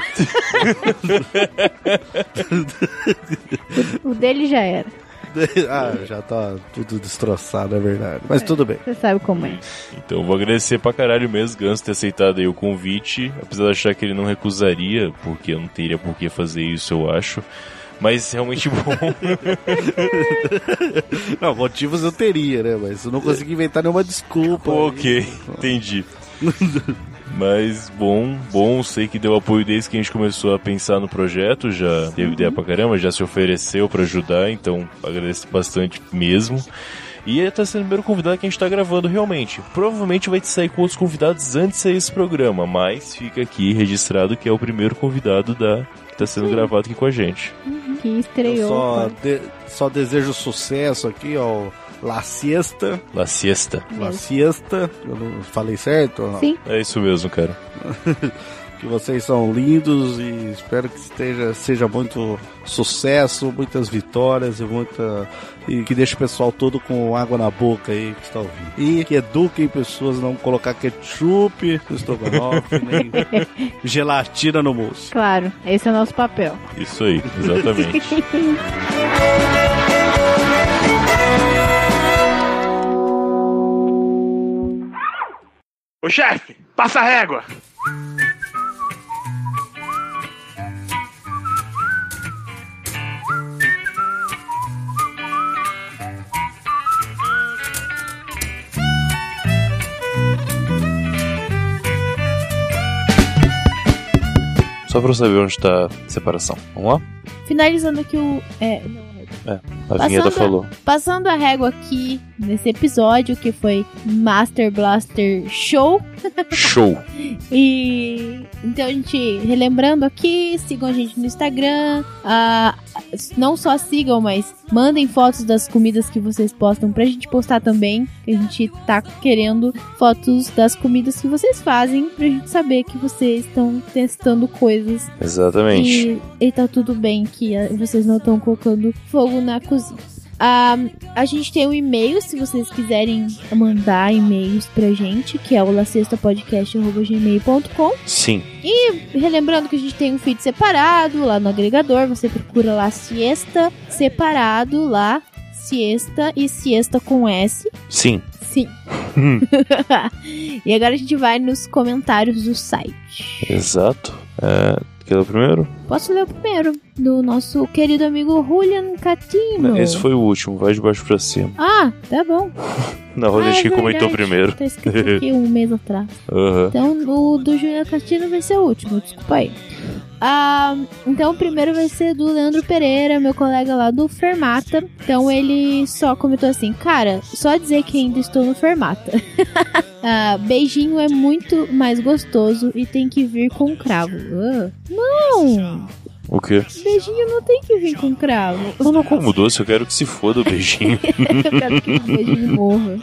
O dele já era. ah, já tá tudo destroçado, é verdade. Mas tudo bem. Você sabe como é. Então vou agradecer pra caralho mesmo, Gans, ter aceitado aí o convite. Apesar de achar que ele não recusaria, porque eu não teria por que fazer isso, eu acho. Mas realmente bom. Não, motivos eu teria, né? Mas eu não consegui inventar nenhuma desculpa. ok, entendi. Mas bom, bom, sei que deu apoio desde que a gente começou a pensar no projeto, já teve ideia pra caramba, já se ofereceu pra ajudar, então agradeço bastante mesmo. E tá sendo o primeiro convidado que a gente tá gravando realmente. Provavelmente vai sair com outros convidados antes de sair esse programa, mas fica aqui registrado que é o primeiro convidado da que tá sendo gravado aqui com a gente. Que Eu estreou. só, agora. de- só desejo sucesso aqui, ó. La Siesta. La Siesta. La Mesmo. Siesta. Eu não falei certo? ou não? Sim. É isso mesmo, cara. Que vocês são lindos e espero que esteja, seja muito sucesso, muitas vitórias e muita. E que deixe o pessoal todo com água na boca aí que está ouvindo. E que eduquem pessoas a não colocar ketchup no estrogonofe, nem gelatina no mousse. Claro, esse é o nosso papel. Isso aí, exatamente. Ô chefe, passa a régua. Só pra eu saber onde tá a separação. Vamos lá? Finalizando aqui o. É, não, A Passando vinheta a- falou. passando a régua aqui nesse episódio que foi Master Blaster Show. Show! E então a gente relembrando aqui, sigam a gente no Instagram. ah, não só sigam, mas mandem fotos das comidas que vocês postam pra gente postar também. A gente tá querendo fotos das comidas que vocês fazem pra gente saber que vocês estão testando coisas Exatamente. e, e tá tudo bem que ah, vocês não estão colocando fogo na cozinha. Ah, a gente tem um e-mail, se vocês quiserem mandar e-mails pra gente, que é o lacestapodcast.gmail.com. Sim. Relembrando que a gente tem um feed separado lá no agregador, você procura lá Siesta separado lá, Siesta e Siesta com S. Sim. Sim. Hum. e agora a gente vai nos comentários do site. Exato. É, quer ler o primeiro? Posso ler o primeiro, do nosso querido amigo Julian Catino. Esse foi o último, vai de baixo pra cima. Ah, tá bom. Na roda Ah, é que comentou primeiro. Tá escrito aqui um mês atrás. Aham. Então o do Julian Catino vai ser o último, desculpa aí. Ah, então o primeiro vai ser do Leandro Pereira, meu colega lá do Fermata. Então ele só comentou assim: Cara, só dizer que ainda estou no Fermata. Ah, beijinho é muito mais gostoso e tem que vir com cravo. Ah, não! O quê? Beijinho não tem que vir com cravo. Eu não como doce, eu quero que se foda o beijinho. Eu quero que o beijinho morra.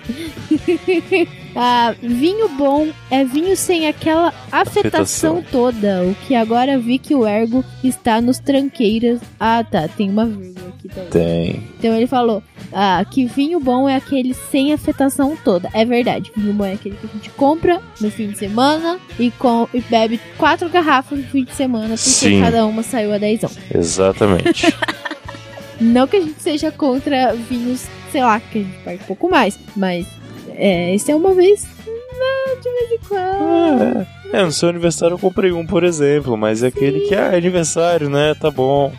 Ah, vinho bom é vinho sem aquela afetação, Afetação. toda. O que agora vi que o ergo está nos tranqueiras. Ah, tá. Tem uma vírgula aqui também. Tem. Então ele falou ah, que vinho bom é aquele sem afetação toda. É verdade. Vinho bom é aquele que a gente compra no fim de semana e, com, e bebe quatro garrafas no fim de semana porque Sim. cada uma saiu a dezão. Exatamente. Não que a gente seja contra vinhos, sei lá, que a gente pague um pouco mais. Mas é, esse é uma vez. Não, de vez em quando. é, no seu aniversário eu comprei um, por exemplo, mas é aquele que ah, é aniversário, né? Tá bom.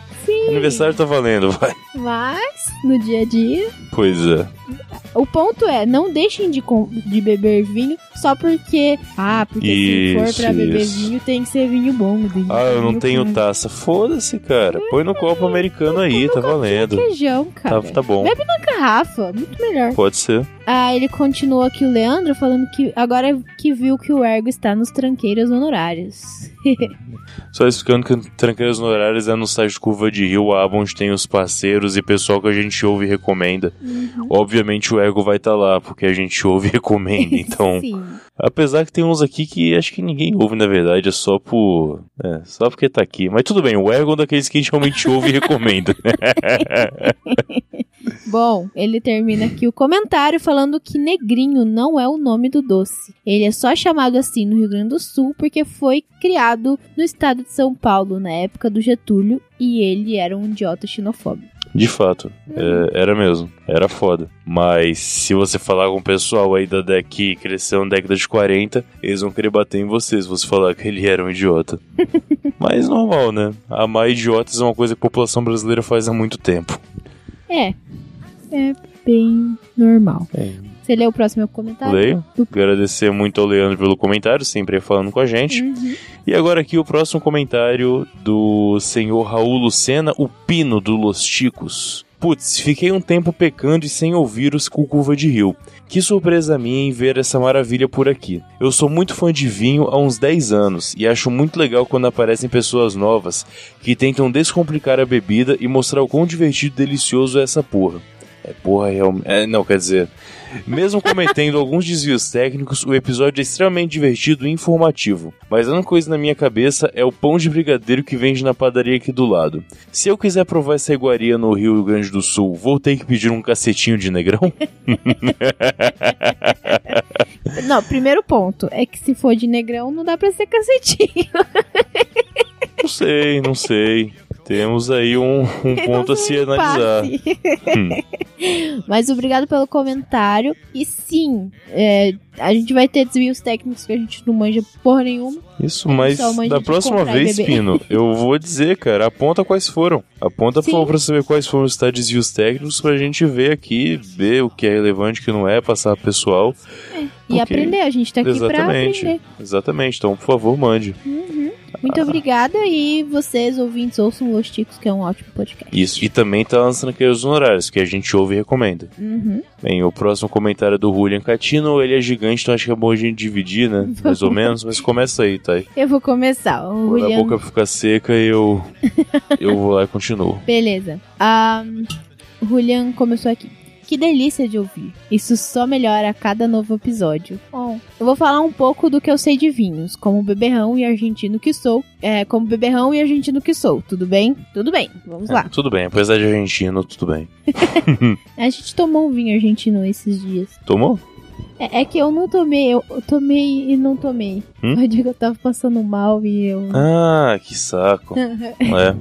Aniversário tá valendo, vai. Mas, no dia a dia. Pois é. O ponto é, não deixem de, de beber vinho só porque. Ah, porque se Isso, for pra beber isso. vinho tem que ser vinho bom. que Ah, eu não vinho tenho taça. Foda-se, cara. Põe no copo americano aí, tá valendo. Requeijão, cara. Tá, tá bom. Bebe na garrafa, muito melhor. Pode ser. Ah, ele continuou aqui o Leandro falando que agora que viu que o ergo está nos tranqueiras honorários. Só explicando que Tranqueiras Honorárias é no site Curva de Rio, a aba onde tem os parceiros e pessoal que a gente ouve e recomenda. Uhum. Obviamente o ego vai estar lá, porque a gente ouve e recomenda. Então, Sim. Apesar que tem uns aqui que acho que ninguém ouve, na verdade, é só por. É, só porque tá aqui. Mas tudo bem, o ego é daqueles que a gente realmente ouve e recomenda. Bom, ele termina aqui o comentário falando que negrinho não é o nome do doce. Ele é só chamado assim no Rio Grande do Sul porque foi criado no estado de São Paulo na época do Getúlio e ele era um idiota xenofóbico. De fato, é, era mesmo. Era foda. Mas se você falar com o pessoal aí da década que cresceu na década de 40, eles vão querer bater em você se você falar que ele era um idiota. Mas normal, né? Amar idiotas é uma coisa que a população brasileira faz há muito tempo. É, é bem normal. É. Você lê o próximo comentário? Leio. Agradecer muito ao Leandro pelo comentário, sempre falando com a gente. Uhum. E agora aqui o próximo comentário do senhor Raul Lucena, o Pino do Los Ticos. Putz, fiquei um tempo pecando e sem ouvir os com curva de rio. Que surpresa minha em ver essa maravilha por aqui. Eu sou muito fã de vinho há uns 10 anos e acho muito legal quando aparecem pessoas novas que tentam descomplicar a bebida e mostrar o quão divertido e delicioso é essa porra. É porra realmente. É, não, quer dizer. Mesmo cometendo alguns desvios técnicos, o episódio é extremamente divertido e informativo. Mas a única coisa na minha cabeça é o pão de brigadeiro que vende na padaria aqui do lado. Se eu quiser provar essa iguaria no Rio Grande do Sul, vou ter que pedir um cacetinho de negrão? Não, primeiro ponto é que se for de negrão não dá pra ser cacetinho. Não sei, não sei. Temos aí um, um ponto a se analisar. Passe. Mas obrigado pelo comentário. E sim, é, a gente vai ter desvios técnicos que a gente não manja porra nenhuma. Isso, É, mas da próxima vez. Pino, eu vou dizer, cara, aponta quais foram. Aponta Sim. pra saber quais foram os desvios técnicos pra gente ver aqui, ver o que é relevante o que não é, passar pro pessoal. E Ok. aprender, a gente tá aqui pra Exatamente. aprender. Exatamente. Então, por favor, mande. Muito obrigada e vocês, ouvintes, ouçam Los Ticos, que é um ótimo podcast. Isso. E também tá lançando aqueles honorários que a gente ouve e recomenda. Uhum. Bem, o próximo comentário é do Julian Catino. Ele é gigante, então acho que é bom a gente dividir, né? Mais ou menos. Mas começa aí, tá? Eu vou começar. O Quando a William... boca ficar seca, eu. eu vou lá e continuo. Beleza. Ah, o Julian começou aqui. Que delícia de ouvir. Isso só melhora a cada novo episódio. Bom, eu vou falar um pouco do que eu sei de vinhos, como beberrão e argentino que sou. É, como beberrão e argentino que sou. Tudo bem? Tudo bem. Vamos lá. Tudo bem, apesar de argentino, tudo bem. A gente tomou um vinho argentino esses dias. Tomou? É, é que eu não tomei, eu tomei e não tomei. Hum? Eu digo eu tava passando mal e eu. Ah, que saco. é.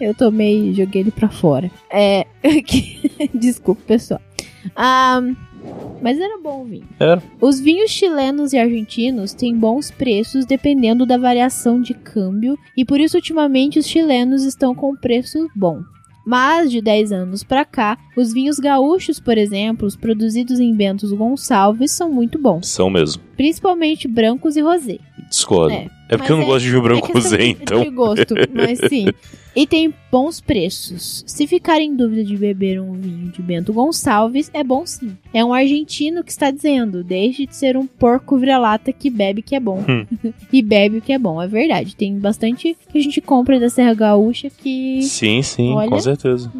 Eu tomei e joguei ele pra fora. É. Desculpa, pessoal. Ah, mas era bom o vinho. Era. Os vinhos chilenos e argentinos têm bons preços dependendo da variação de câmbio, e por isso ultimamente os chilenos estão com preço bom. Mas de 10 anos pra cá, os vinhos gaúchos, por exemplo, os produzidos em Bentos Gonçalves, são muito bons, São mesmo. principalmente brancos e rosé. Discordo. É. É porque Mas eu não gosto de vinho branco é de- então. De gosto, mas sim. E tem bons preços. Se ficar em dúvida de beber um vinho de Bento Gonçalves, é bom sim. É um argentino que está dizendo, deixe de ser um porco vira-lata que bebe que é bom. Hum. e bebe o que é bom, é verdade. Tem bastante que a gente compra da Serra Gaúcha que Sim, sim, Olha. com certeza.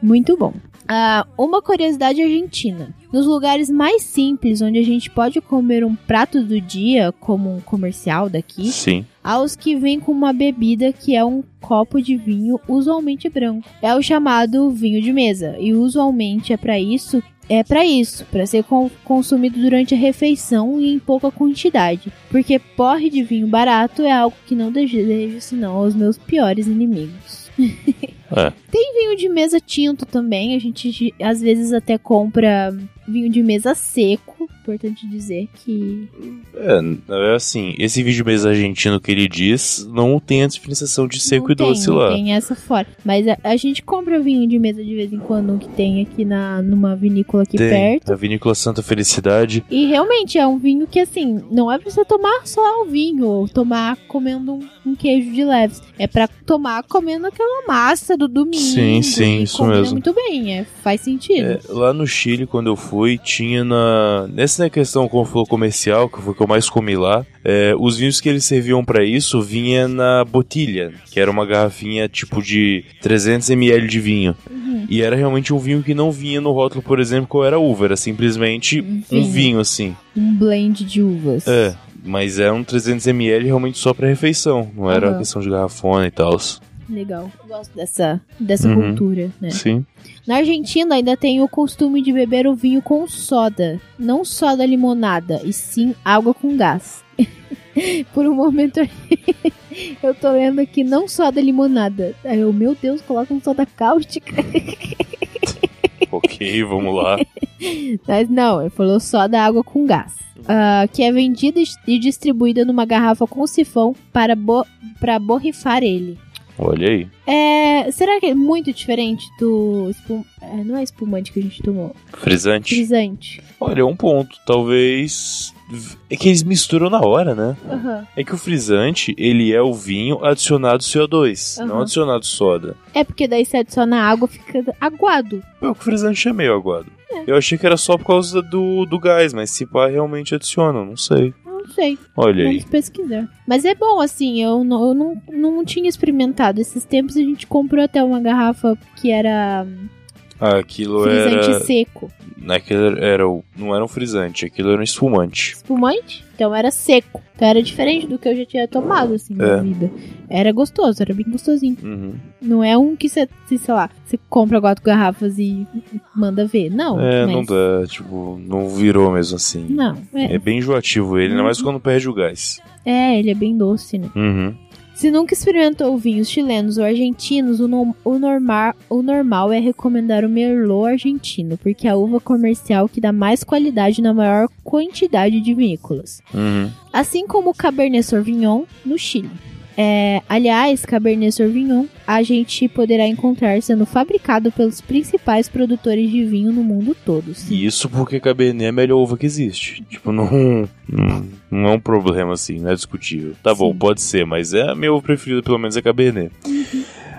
muito bom. Ah, uma curiosidade argentina. Nos lugares mais simples, onde a gente pode comer um prato do dia, como um comercial daqui, Sim. aos que vêm com uma bebida que é um copo de vinho, usualmente branco. É o chamado vinho de mesa, e usualmente é para isso. É para isso, para ser con- consumido durante a refeição e em pouca quantidade, porque porre de vinho barato é algo que não desejo senão aos meus piores inimigos. É. Tem vinho de mesa tinto também, a gente às vezes até compra vinho de mesa seco, importante dizer que É, é assim, esse vídeo mês argentino que ele diz não tem a diferenciação de seco Não e doce tem, não lá. Tem essa fora. Mas a, a gente compra vinho de mesa de vez em quando que tem aqui na, numa vinícola aqui Tem. perto. A Vinícola Santa Felicidade. E realmente é um vinho que, assim, não é pra você tomar só o vinho ou tomar comendo um, um queijo de leves. É pra tomar comendo aquela massa do domingo. Sim, sim, isso mesmo. muito bem, é, faz sentido. É, lá no Chile, quando eu fui, tinha na. Nessa questão, como falou, comercial, que foi o que eu mais comi lá, é, os vinhos que eles serviam pra isso vinha na botilha, que era uma garrafinha tipo de 300ml de vinho. Uhum. E era realmente um vinho que não vinha no rótulo, por exemplo, qual era uva, era simplesmente Um um vinho. vinho assim. Um blend de uvas. É, mas era um 300ml realmente só pra refeição, não era Aham. questão de garrafona e tal. Legal. Gosto dessa, dessa Uhum. cultura, né? Sim. Na Argentina ainda tem o costume de beber o vinho com soda. Não soda limonada, e sim água com gás. Por um momento eu tô lendo aqui não soda limonada. Aí eu, meu Deus, coloca um soda cáustica. ok, vamos lá. Mas não, ele falou soda água com gás. Ah, que é vendida e distribuída numa garrafa com sifão para, bo para borrifar ele. Olha aí. É, será que é muito diferente do. espum- é, não é espumante que a gente tomou? Frisante. Frisante. Olha, um ponto. Talvez. É que eles misturam na hora, né? Aham. É que o frisante, ele é o vinho adicionado CO2, não Aham. adicionado soda. É porque daí você adiciona água, fica aguado. É o que o frisante é meio aguado. Eu achei que era só por causa do, do gás, mas se pá, realmente adiciona, não sei. Sei, Olha aí. vamos pesquisar. Mas é bom, assim, eu não, eu não, não tinha experimentado. Esses tempos a gente comprou até uma garrafa que era aquilo frisante era. seco. Naquele era o. Não era um frisante, aquilo era um espumante. Espumante? Então era seco. Então era diferente do que eu já tinha tomado, assim, na É. vida. Era gostoso, era bem gostosinho. Uhum. Não é um que você, se, sei lá, você compra quatro garrafas e manda ver. Não. É, mas... não dá, tipo, não virou mesmo assim. Não, é, É bem enjoativo ele, ainda mais Uhum. quando perde o gás. é, ele é bem doce, né? Uhum. Se nunca experimentou vinhos chilenos ou argentinos, o, no- o, normal, o normal é recomendar o Merlot argentino, porque é a uva comercial que dá mais qualidade na maior quantidade de vinícolas. Uhum. Assim como o Cabernet Sauvignon no Chile. É, aliás, Cabernet Sauvignon a gente poderá encontrar sendo fabricado pelos principais produtores de vinho no mundo todo. sim. E isso porque Cabernet é a melhor uva que existe. Tipo, não, não, não é um problema assim, não é discutível. Tá bom, Sim. pode ser, mas é a minha uva preferida, pelo menos é Cabernet.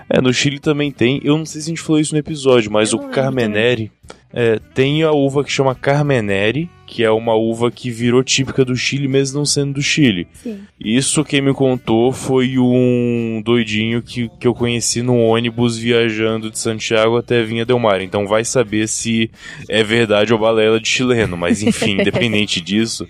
É, no Chile também tem, eu não sei se a gente falou isso no episódio, mas Eu o Carmenere é, tem a uva que chama Carmenere, que é uma uva que virou típica do Chile, mesmo não sendo do Chile. Sim. Isso quem me contou foi um doidinho que, que eu conheci no ônibus viajando de Santiago até Vinha Del Mar. Então vai saber se é verdade ou balela de chileno. Mas enfim, independente disso,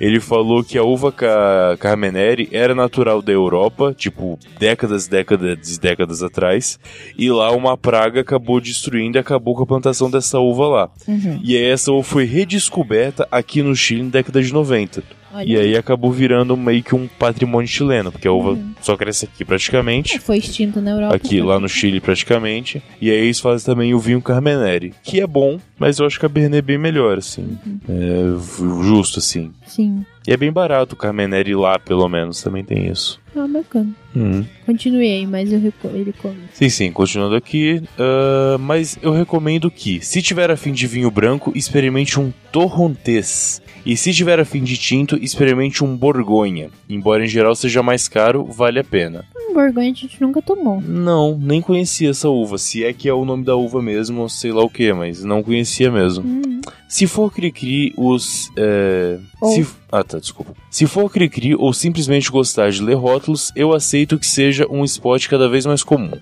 ele falou que a uva ca Carmenere era natural da Europa, tipo décadas, décadas e décadas atrás. E lá uma praga acabou destruindo e acabou com a plantação dessa uva lá. Uhum. E aí essa uva foi redescoberta aqui no Chile na década de 90. Olha E aí acabou virando meio que um patrimônio chileno, porque a uva Uhum. só cresce aqui praticamente. Foi extinto na Europa. Aqui, lá no Chile, praticamente. E aí eles fazem também o vinho Carmenere, que é bom, mas eu acho que a Cabernet é bem melhor, assim. Uhum. É justo, assim. Sim. E é bem barato o Carmenere lá, pelo menos, também tem isso. Ah, bacana. Uhum. Continuei, mas eu ele come. Sim, sim, continuando aqui. ah, mas eu recomendo que, se tiver afim de vinho branco, experimente um torrontés. E se tiver afim de tinto, experimente um borgonha. Embora em geral seja mais caro, vale a pena. Um borgonha a gente nunca tomou. Não, nem conhecia essa uva. Se é que é o nome da uva mesmo, sei lá o que, mas não conhecia mesmo. Hum. Se for cri-cri, os. É... Ou. Se... Ah, tá, desculpa. Se for cri-cri ou simplesmente gostar de ler rótulos, eu aceito que seja um spot cada vez mais comum.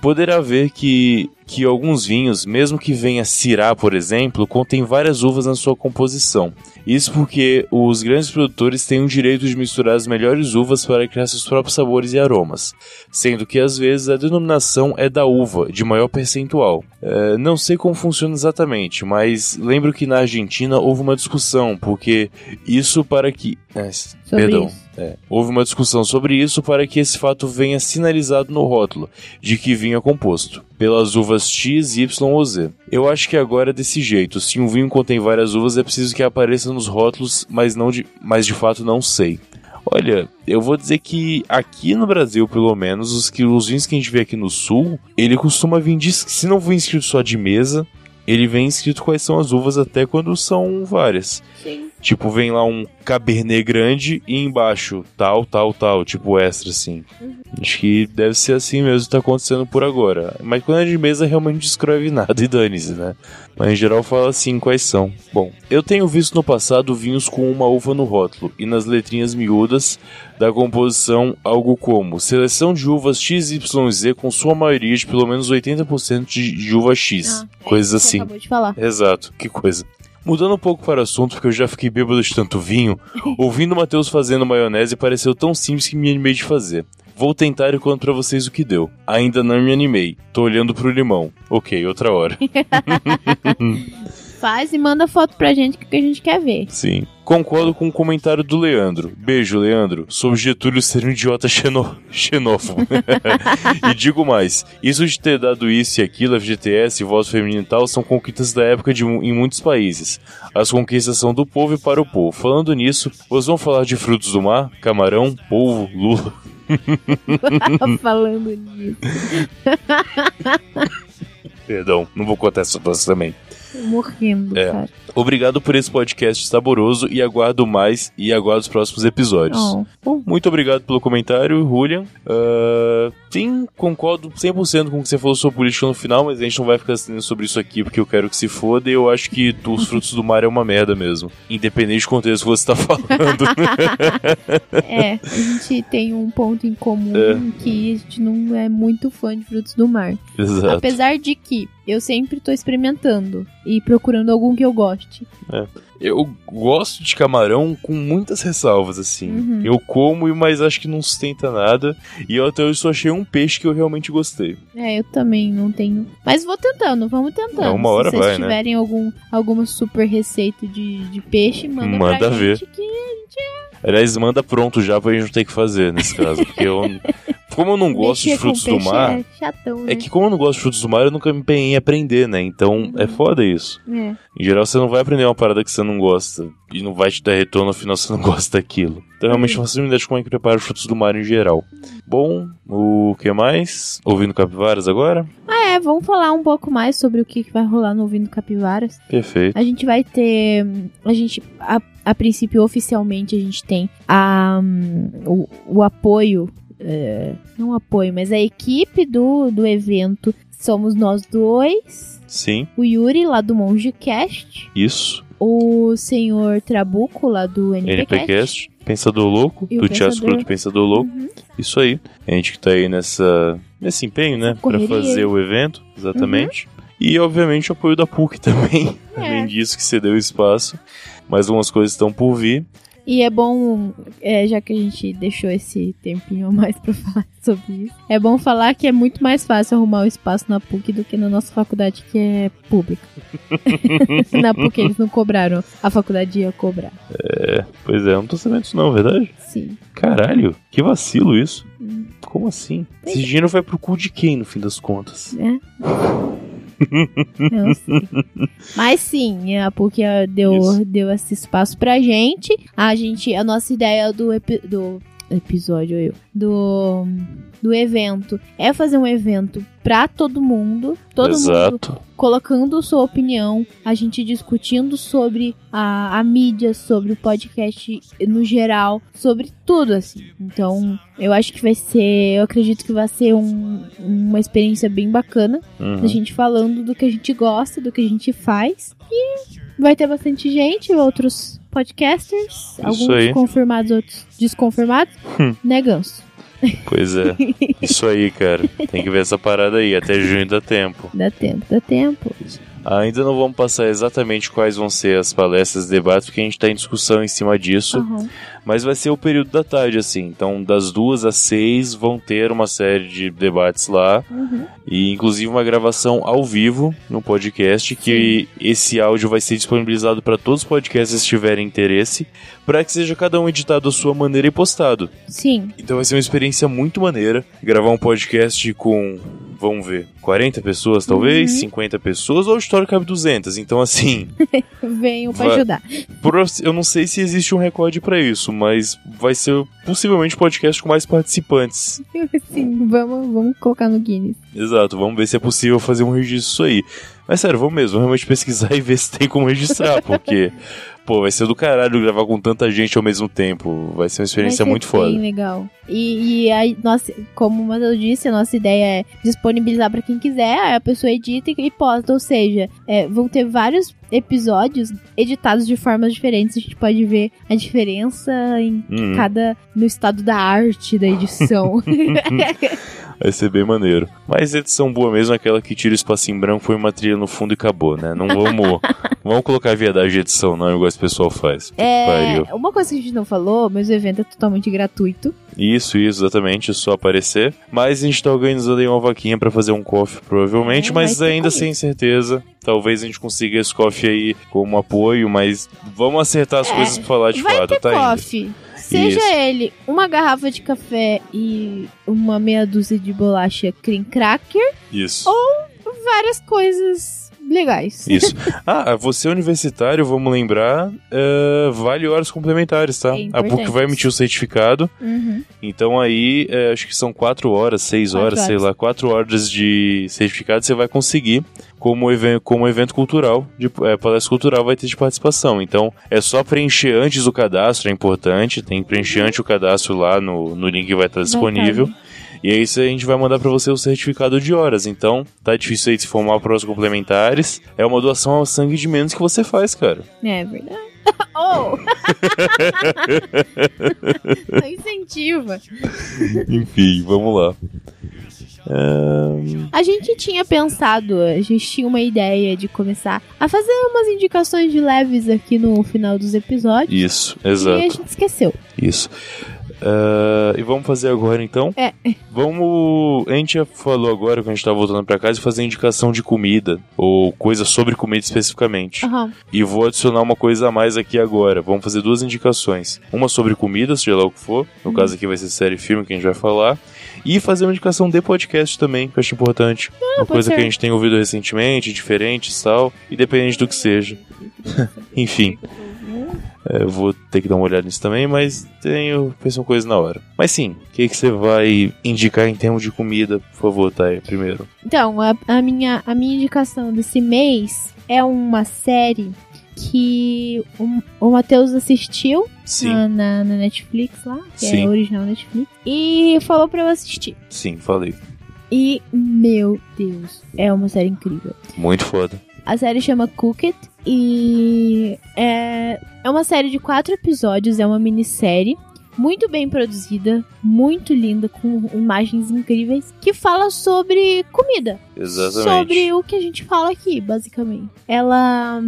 Poderá ver que, que alguns vinhos, mesmo que venha Syrah, por exemplo, contém várias uvas na sua composição. Isso porque os grandes produtores têm o direito de misturar as melhores uvas para criar seus próprios sabores e aromas, sendo que às vezes a denominação é da uva, de maior percentual. É, não sei como funciona exatamente, mas lembro que na Argentina houve uma discussão, porque isso para que. é, perdão. isso. É, houve uma discussão sobre isso para que esse fato venha sinalizado no rótulo de que vinho é composto, pelas uvas X, Y ou Z. Eu acho que agora é desse jeito. Se um vinho contém várias uvas, é preciso que apareça nos rótulos, mas, não de, mas de fato não sei. Olha, eu vou dizer que aqui no Brasil, pelo menos, os, que, os vinhos que a gente vê aqui no sul, ele costuma vir de, se não for inscrito só de mesa, ele vem escrito quais são as uvas até quando são várias. Sim. Tipo, vem lá um cabernet grande e embaixo tal, tal, tal, tipo extra, assim. Acho que deve ser assim mesmo que tá acontecendo por agora. Mas quando é de mesa, realmente não descreve nada e dane-se, né? Mas em geral fala assim quais são. Bom, eu tenho visto no passado vinhos com uma uva no rótulo e nas letrinhas miúdas da composição algo como seleção de uvas XYZ com sua maioria de pelo menos 80% de, de uva X. Ah, é coisas assim. Acabou de falar. Exato, que coisa. Mudando um pouco para o assunto, porque eu já fiquei bêbado de tanto vinho, ouvindo o Matheus fazendo maionese pareceu tão simples que me animei de fazer. Vou tentar e conto pra vocês o que deu. Ainda não me animei. Tô olhando pro limão. Ok, outra hora. Faz e manda foto pra gente que a gente quer ver. Sim. Concordo com o comentário do Leandro. Beijo, Leandro. Sobre Getúlio ser um idiota xeno... xenófobo. e digo mais: isso de ter dado isso e aquilo, FGTS, voto feminino e tal, são conquistas da época de, em muitos países. As conquistas são do povo e para o povo. Falando nisso, vocês vão falar de frutos do mar, camarão, polvo, lula. Falando nisso. Perdão, não vou contar essa também. Morrendo, É. cara. Obrigado por esse podcast saboroso e aguardo mais e aguardo os próximos episódios. Oh. Bom, muito obrigado pelo comentário, Julian. Ah, sim, concordo 100% com o que você falou sobre política no final, mas a gente não vai ficar assistindo sobre isso aqui porque eu quero que se foda e eu acho que os frutos do mar é uma merda mesmo. Independente do contexto que você tá falando. É, a gente tem um ponto em comum É. que a gente não é muito fã de frutos do mar. Exato. Apesar de que eu sempre tô experimentando e procurando algum que eu goste. Eu gosto de camarão com muitas ressalvas, assim. Uhum. Eu como, mas acho que não sustenta nada. E eu até hoje só achei um peixe que eu realmente gostei. É, eu também não tenho. Mas vou tentando, vamos tentando. É, uma hora Se vocês vai, né? tiverem algum, alguma super receita de, de peixe, manda, Manda pra ver. gente que Aliás, manda pronto já pra gente não ter que fazer nesse caso. Porque eu. Como eu não gosto de mexer com frutos do mar. É chatão, né? É que como eu não gosto de frutos do mar, eu nunca me empenhei em aprender, né? Então é foda isso. É. Em geral, você não vai aprender uma parada que você não gosta. E não vai te dar retorno, no final você não gosta daquilo. Então realmente não faço ideia de como é que prepara os frutos do mar em geral. Bom, o que mais? Ouvindo capivaras agora? Ah, é, vamos falar um pouco mais sobre o que vai rolar no Ouvindo Capivaras. Perfeito. A gente vai ter. A gente. A, a princípio, oficialmente, a gente tem a, hum, o, o apoio. é, não o apoio, mas a equipe do, do evento. Somos nós dois. Sim, O Yuri, lá do Monge Cast. isso. O senhor Trabuco, lá do NPcast. NPcast, Pensador Louco, E do Teatro Pensador. Escroto Pensador Louco. Uhum. Isso aí. A gente que tá aí nessa, nesse empenho, né? Pra correria fazer aí. Uhum. o evento, exatamente. E, obviamente, o apoio da PUC também. É. Além disso, que cedeu espaço. Mais algumas coisas estão por vir. E é bom, é, já que a gente deixou esse tempinho a mais pra falar sobre isso, é bom falar que é muito mais fácil arrumar o espaço na PUC do que na nossa faculdade que é pública. na PUC eles não cobraram, a faculdade ia cobrar. Pois é, eu não tô sabendo disso não, verdade? Sim. Caralho, que vacilo isso. Hum. Como assim? Esse dinheiro vai pro cu de quem, no fim das contas? É. Não sei. Mas sim, a PUC deu, Isso. deu esse espaço pra gente. A gente, a nossa ideia do, epi- do episódio, eu, do, do evento é fazer um evento pra todo mundo. Todo mundo Exato. colocando sua opinião, a gente discutindo sobre a, a mídia, sobre o podcast no geral, sobre tudo, assim. Então, eu acho que vai ser, eu acredito que vai ser um- uma experiência bem bacana, Uhum. a gente falando do que a gente gosta, do que a gente faz. E vai ter bastante gente, outros podcasters, alguns aí. confirmados, outros desconfirmados, Hum. né, Ganso? Pois é. Isso aí, cara. Tem que ver essa parada aí. Até junho dá tempo. Dá tempo, dá tempo. Ainda não vamos passar exatamente quais vão ser as palestras e debates, porque a gente tá em discussão em cima disso. Aham. Mas vai ser o período da tarde, assim. Então, das duas às seis vão ter uma série de debates lá. Uhum. E inclusive uma gravação ao vivo no podcast. Que esse áudio vai ser disponibilizado para todos os podcasts que tiverem interesse. Para que seja cada um editado à sua maneira e postado. Sim, Então vai ser uma experiência muito maneira. Gravar um podcast com, vamos ver, 40 pessoas talvez, Uhum. 50 pessoas, ou a história cabe 200. Então, assim, venham pra Vai- ajudar. eu não sei se existe um recorde pra isso, mas vai ser possivelmente o podcast com mais participantes. Sim, vamos, vamos colocar no Guinness. Exato, vamos ver se é possível fazer um registro disso aí. Mas sério, vamos mesmo, vamos realmente pesquisar e ver se tem como registrar, porque, pô, vai ser do caralho gravar com tanta gente ao mesmo tempo. Vai ser uma experiência ser muito foda. Bem legal. E, e a nossa, como o Matheus disse, a nossa ideia é disponibilizar pra quem quiser, aí a pessoa edita e, e posta. Ou seja, é, vão ter vários episódios editados de formas diferentes. A gente pode ver a diferença em Uhum. cada. no estado da arte da edição. Vai ser bem maneiro. Mas edição boa mesmo aquela que tira o espacinho branco, põe uma trilha no fundo e acabou, né? Não vamos, vamos colocar viadagem de edição, não, igual esse pessoal faz. É, uma coisa que a gente não falou, mas o evento é totalmente gratuito. Isso, isso, exatamente, é só aparecer. Mas a gente tá organizando aí uma vaquinha pra fazer um coffee, provavelmente, É, mas ainda sem certeza. Talvez a gente consiga esse coffee aí como apoio, mas vamos acertar as É, coisas pra falar de fato, tá coffee. Seja Isso. ele uma garrafa de café e uma meia dúzia de bolacha cream cracker, Isso. várias coisas legais. Isso. Ah, você é universitário, vamos lembrar, é, vale horas complementares, tá? É a PUC vai emitir o certificado, Uhum. então aí é, acho que são quatro horas, seis Quatro horas, sei horas. lá, quatro horas de certificado você vai conseguir como, even como evento cultural, de, é, palestra cultural vai ter de participação. Então é só preencher antes o cadastro, é importante, tem que preencher antes o cadastro lá no, no link que vai estar disponível. Vai E aí isso a gente vai mandar pra você o certificado de horas. Então, tá difícil aí de se formar provas complementares. É uma doação ao sangue de menos que você faz, cara. É verdade. oh! Não incentiva. Enfim, vamos lá. Ahn, A gente tinha pensado, a gente tinha uma ideia de começar a fazer umas indicações de leves aqui no final dos episódios. isso, E a exato. gente esqueceu. Isso. Ah, e vamos fazer agora então? É. Vamos. A gente já falou agora, quando a gente tá voltando pra casa, fazer indicação de comida. Ou coisa sobre comida especificamente. Aham. E vou adicionar uma coisa a mais aqui agora. Vamos fazer duas indicações. Uma sobre comida, seja lá o que for. No caso aqui vai ser série e filme que a gente vai falar. E fazer uma indicação de podcast também, que eu acho importante. uma pode coisa ser. que a gente tem ouvido recentemente, diferente e tal. Independente do que seja. Enfim. É, eu vou ter que dar uma olhada nisso também, mas tenho uma coisa na hora. Mas sim, o que, que você vai indicar em termos de comida, por favor, Thay, primeiro? Então, a, a minha, a minha indicação desse mês é uma série que o, o Matheus assistiu Sim, na, na- na Netflix lá, que Sim. é original Netflix, e falou pra eu assistir. sim, falei. E, meu Deus, é uma série incrível. Muito foda. A série chama Cooked e é, é uma série de quatro episódios, é uma minissérie. Muito bem produzida, muito linda, com imagens incríveis, que fala sobre comida. Exatamente. Sobre o que a gente fala aqui, basicamente. Ela,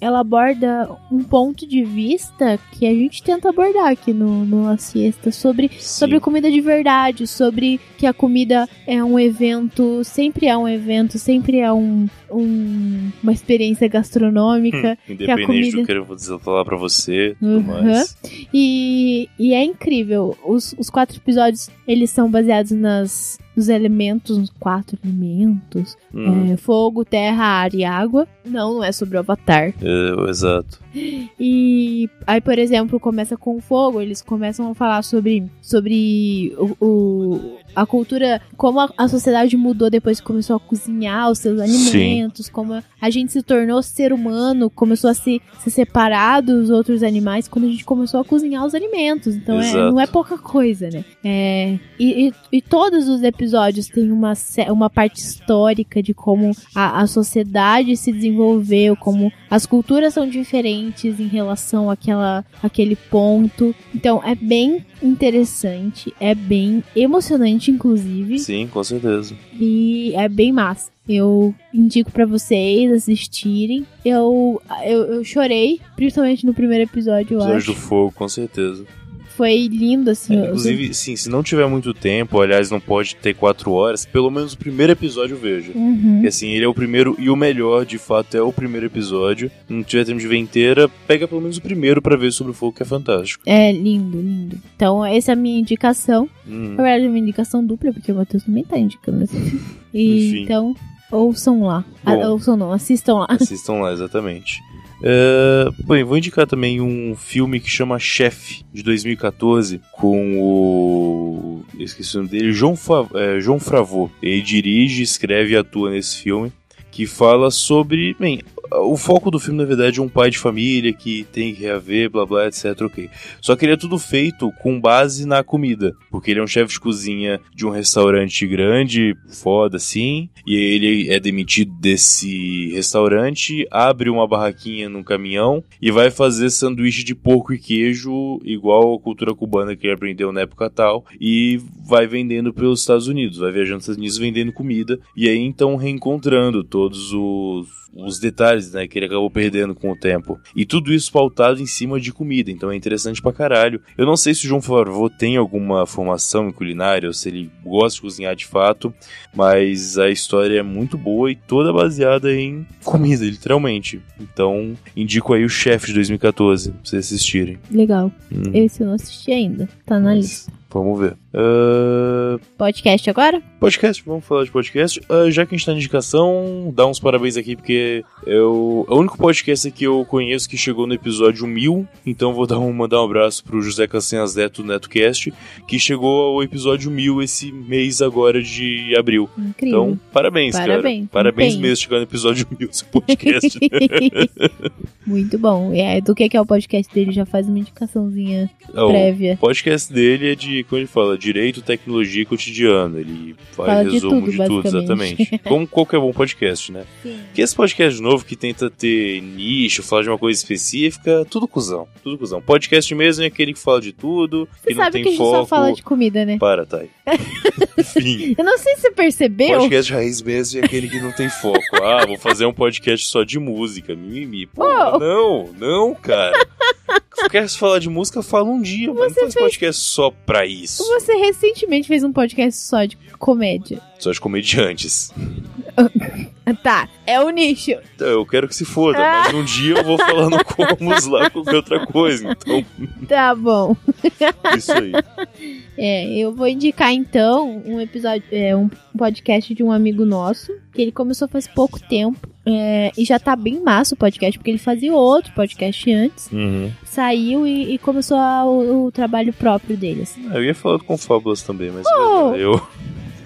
ela aborda um ponto de vista que a gente tenta abordar aqui no, no La Siesta, sobre Sim. sobre comida de verdade, sobre que a comida é um evento, sempre é um evento, sempre é um, um- uma experiência gastronômica. Independente comida- do que eu vou dizer falar pra você, tudo Uhum. mais. E, e é incrível. Os, os quatro episódios, eles são baseados nas, nos elementos, nos quatro elementos. Hum, É, fogo, terra, ar e água. Não, não é sobre o Avatar. é, exato. E aí, por exemplo, começa com o fogo, eles começam a falar sobre, sobre o, o- a cultura, como a, a sociedade mudou depois que começou a cozinhar os seus alimentos, como a gente se tornou ser humano, começou a se, se separar dos outros animais quando a gente começou a cozinhar os alimentos. Então é, não é pouca coisa, né? É, e, e, e todos os episódios têm uma, uma parte histórica de como a, a sociedade se desenvolveu, como as culturas são diferentes em relação àquela, àquele ponto. Então é bem interessante, é bem emocionante, inclusive, Sim, com certeza. e é bem massa. Eu indico pra vocês assistirem. Eu, eu, eu chorei, principalmente no primeiro episódio, eu Episódio acho. do fogo, com certeza. Foi lindo, assim. É, inclusive, sim, se não tiver muito tempo, aliás, não pode ter quatro horas, pelo menos o primeiro episódio veja. Uhum. Porque assim, ele é o primeiro e o melhor, de fato, é o primeiro episódio. Não tiver tempo de ver inteira, pega pelo menos o primeiro pra ver sobre o fogo, que é fantástico. É lindo, lindo. Então, essa é a minha indicação. Hum. Na verdade, é uma indicação dupla, porque o Matheus também tá indicando esse filme. E, Enfim. então, ouçam lá. Bom. Ouçam não, assistam lá. Assistam lá, exatamente. É, bem, vou indicar também um filme que chama Chef, de 2014, com o. Esqueci o nome dele, João, Fa... é, João Favreau. Ele dirige, escreve e atua nesse filme, que fala sobre. Bem, o foco do filme, na verdade, é um pai de família que tem que reaver, blá blá, etc. Ok. Só que ele é tudo feito com base na comida. Porque ele é um chefe de cozinha de um restaurante grande, foda assim. E ele é demitido desse restaurante, abre uma barraquinha num caminhão e vai fazer sanduíche de porco e queijo, igual a cultura cubana que ele aprendeu na época tal. E vai vendendo pelos Estados Unidos, vai viajando nos Estados Unidos vendendo comida. E aí então reencontrando todos os os detalhes, né, que ele acabou perdendo com o tempo. E tudo isso pautado em cima de comida, então é interessante pra caralho. Eu não sei se o João Favreau tem alguma formação em culinária, ou se ele gosta de cozinhar de fato, mas a história é muito boa e toda baseada em comida, literalmente. Então, indico aí o Chefe de 2014, pra vocês assistirem. Legal. Hum, Esse eu não assisti ainda. Tá na lista. Vamos ver. Ah, Podcast agora? Podcast, vamos falar de podcast. Ah, já que a gente tá na indicação, dá uns parabéns aqui, porque eu. É o único podcast que eu conheço que chegou no episódio 1000. Então vou dar um, mandar um abraço pro José Cassenhas Neto do NetoCast, que chegou ao episódio 1000 esse mês agora de abril. Incrível. Então, parabéns, Parabéns, cara. Parabéns empenho. mesmo chegar no episódio 1000 desse podcast. Muito bom. E é, do que que é o podcast dele, já faz uma indicaçãozinha É, o prévia. podcast dele é de, como ele fala, direito, tecnologia e cotidiano. Ele faz Fala de resumo tudo, de tudo, exatamente. Como qualquer bom podcast, né? Sim. Que esse podcast novo que tenta ter nicho, falar de uma coisa específica, tudo cuzão. Tudo cuzão. Podcast mesmo é aquele que fala de tudo, Você que não tem que foco. só fala de comida, né? Para, Thay. Eu não sei se você percebeu. Podcast raiz mesmo é aquele que não tem foco. Ah, vou fazer um podcast só de música. Mimimi. Pô, Oh. não, não, cara. Quer falar de música, fala um dia, mas não faz podcast só pra isso. Você recentemente fez um podcast só de comédia. Só de comediantes. Ah, Tá, é o nicho. Então, eu quero que se foda, mas um dia eu vou falar no Comus lá qualquer outra coisa. Então, Tá bom. isso aí. É, eu vou indicar então um episódio, é, um podcast de um amigo nosso, que ele começou faz pouco tempo. É, e já tá bem massa o podcast, porque ele fazia outro podcast antes. Uhum. Saiu e, e começou a- o, o trabalho próprio dele. assim. Eu ia falar do Confábulas também, mas Oh! eu,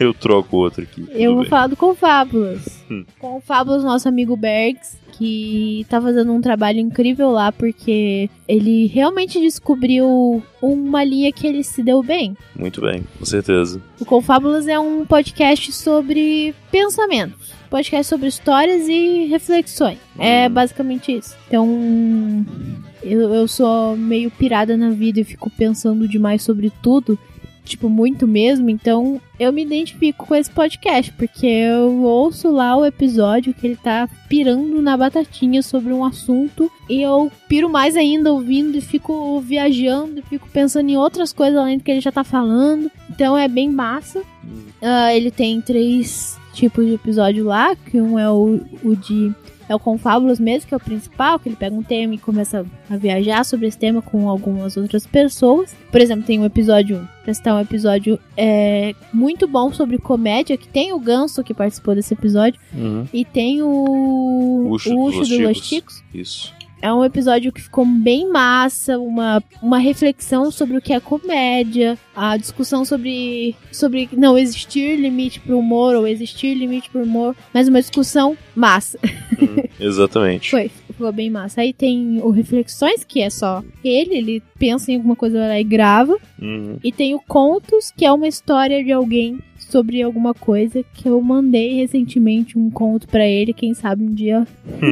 eu troco outro aqui. Eu vou bem. falar do Confábulas. Hum. Confábulas, nosso amigo Bergs, que tá fazendo um trabalho incrível lá, porque ele realmente descobriu uma linha que ele se deu bem. Muito bem, com certeza. O Confábulas é um podcast sobre pensamentos. Podcast sobre histórias e reflexões. É basicamente isso. Então, eu, eu sou meio pirada na vida e fico pensando demais sobre tudo. Tipo, muito mesmo. Então, eu me identifico com esse podcast. Porque eu ouço lá o episódio que ele tá pirando na batatinha sobre um assunto. E eu piro mais ainda ouvindo e fico viajando e fico pensando em outras coisas além do que ele já tá falando. Então é bem massa. Ah, ele tem três tipos de episódio lá, que um é o, o de é o Confábulos mesmo, que é o principal, que ele pega um tema e começa a viajar sobre esse tema com algumas outras pessoas. Por exemplo, tem um episódio, pra citar um episódio é, muito bom sobre comédia, que tem o Ganso que participou desse episódio, Uhum. e tem o Ucho o Ucho Los do Los Chicos. Chicos. Isso. É um episódio que ficou bem massa, uma, uma reflexão sobre o que é comédia, a discussão sobre, sobre não existir limite pro humor ou existir limite pro humor, mas uma discussão massa. Exatamente. Foi, ficou bem massa. Aí tem o Reflexões, que é só ele, ele pensa em alguma coisa lá e grava. Uhum. E tem o Contos, que é uma história de alguém sobre alguma coisa que eu mandei recentemente um conto pra ele, quem sabe um dia.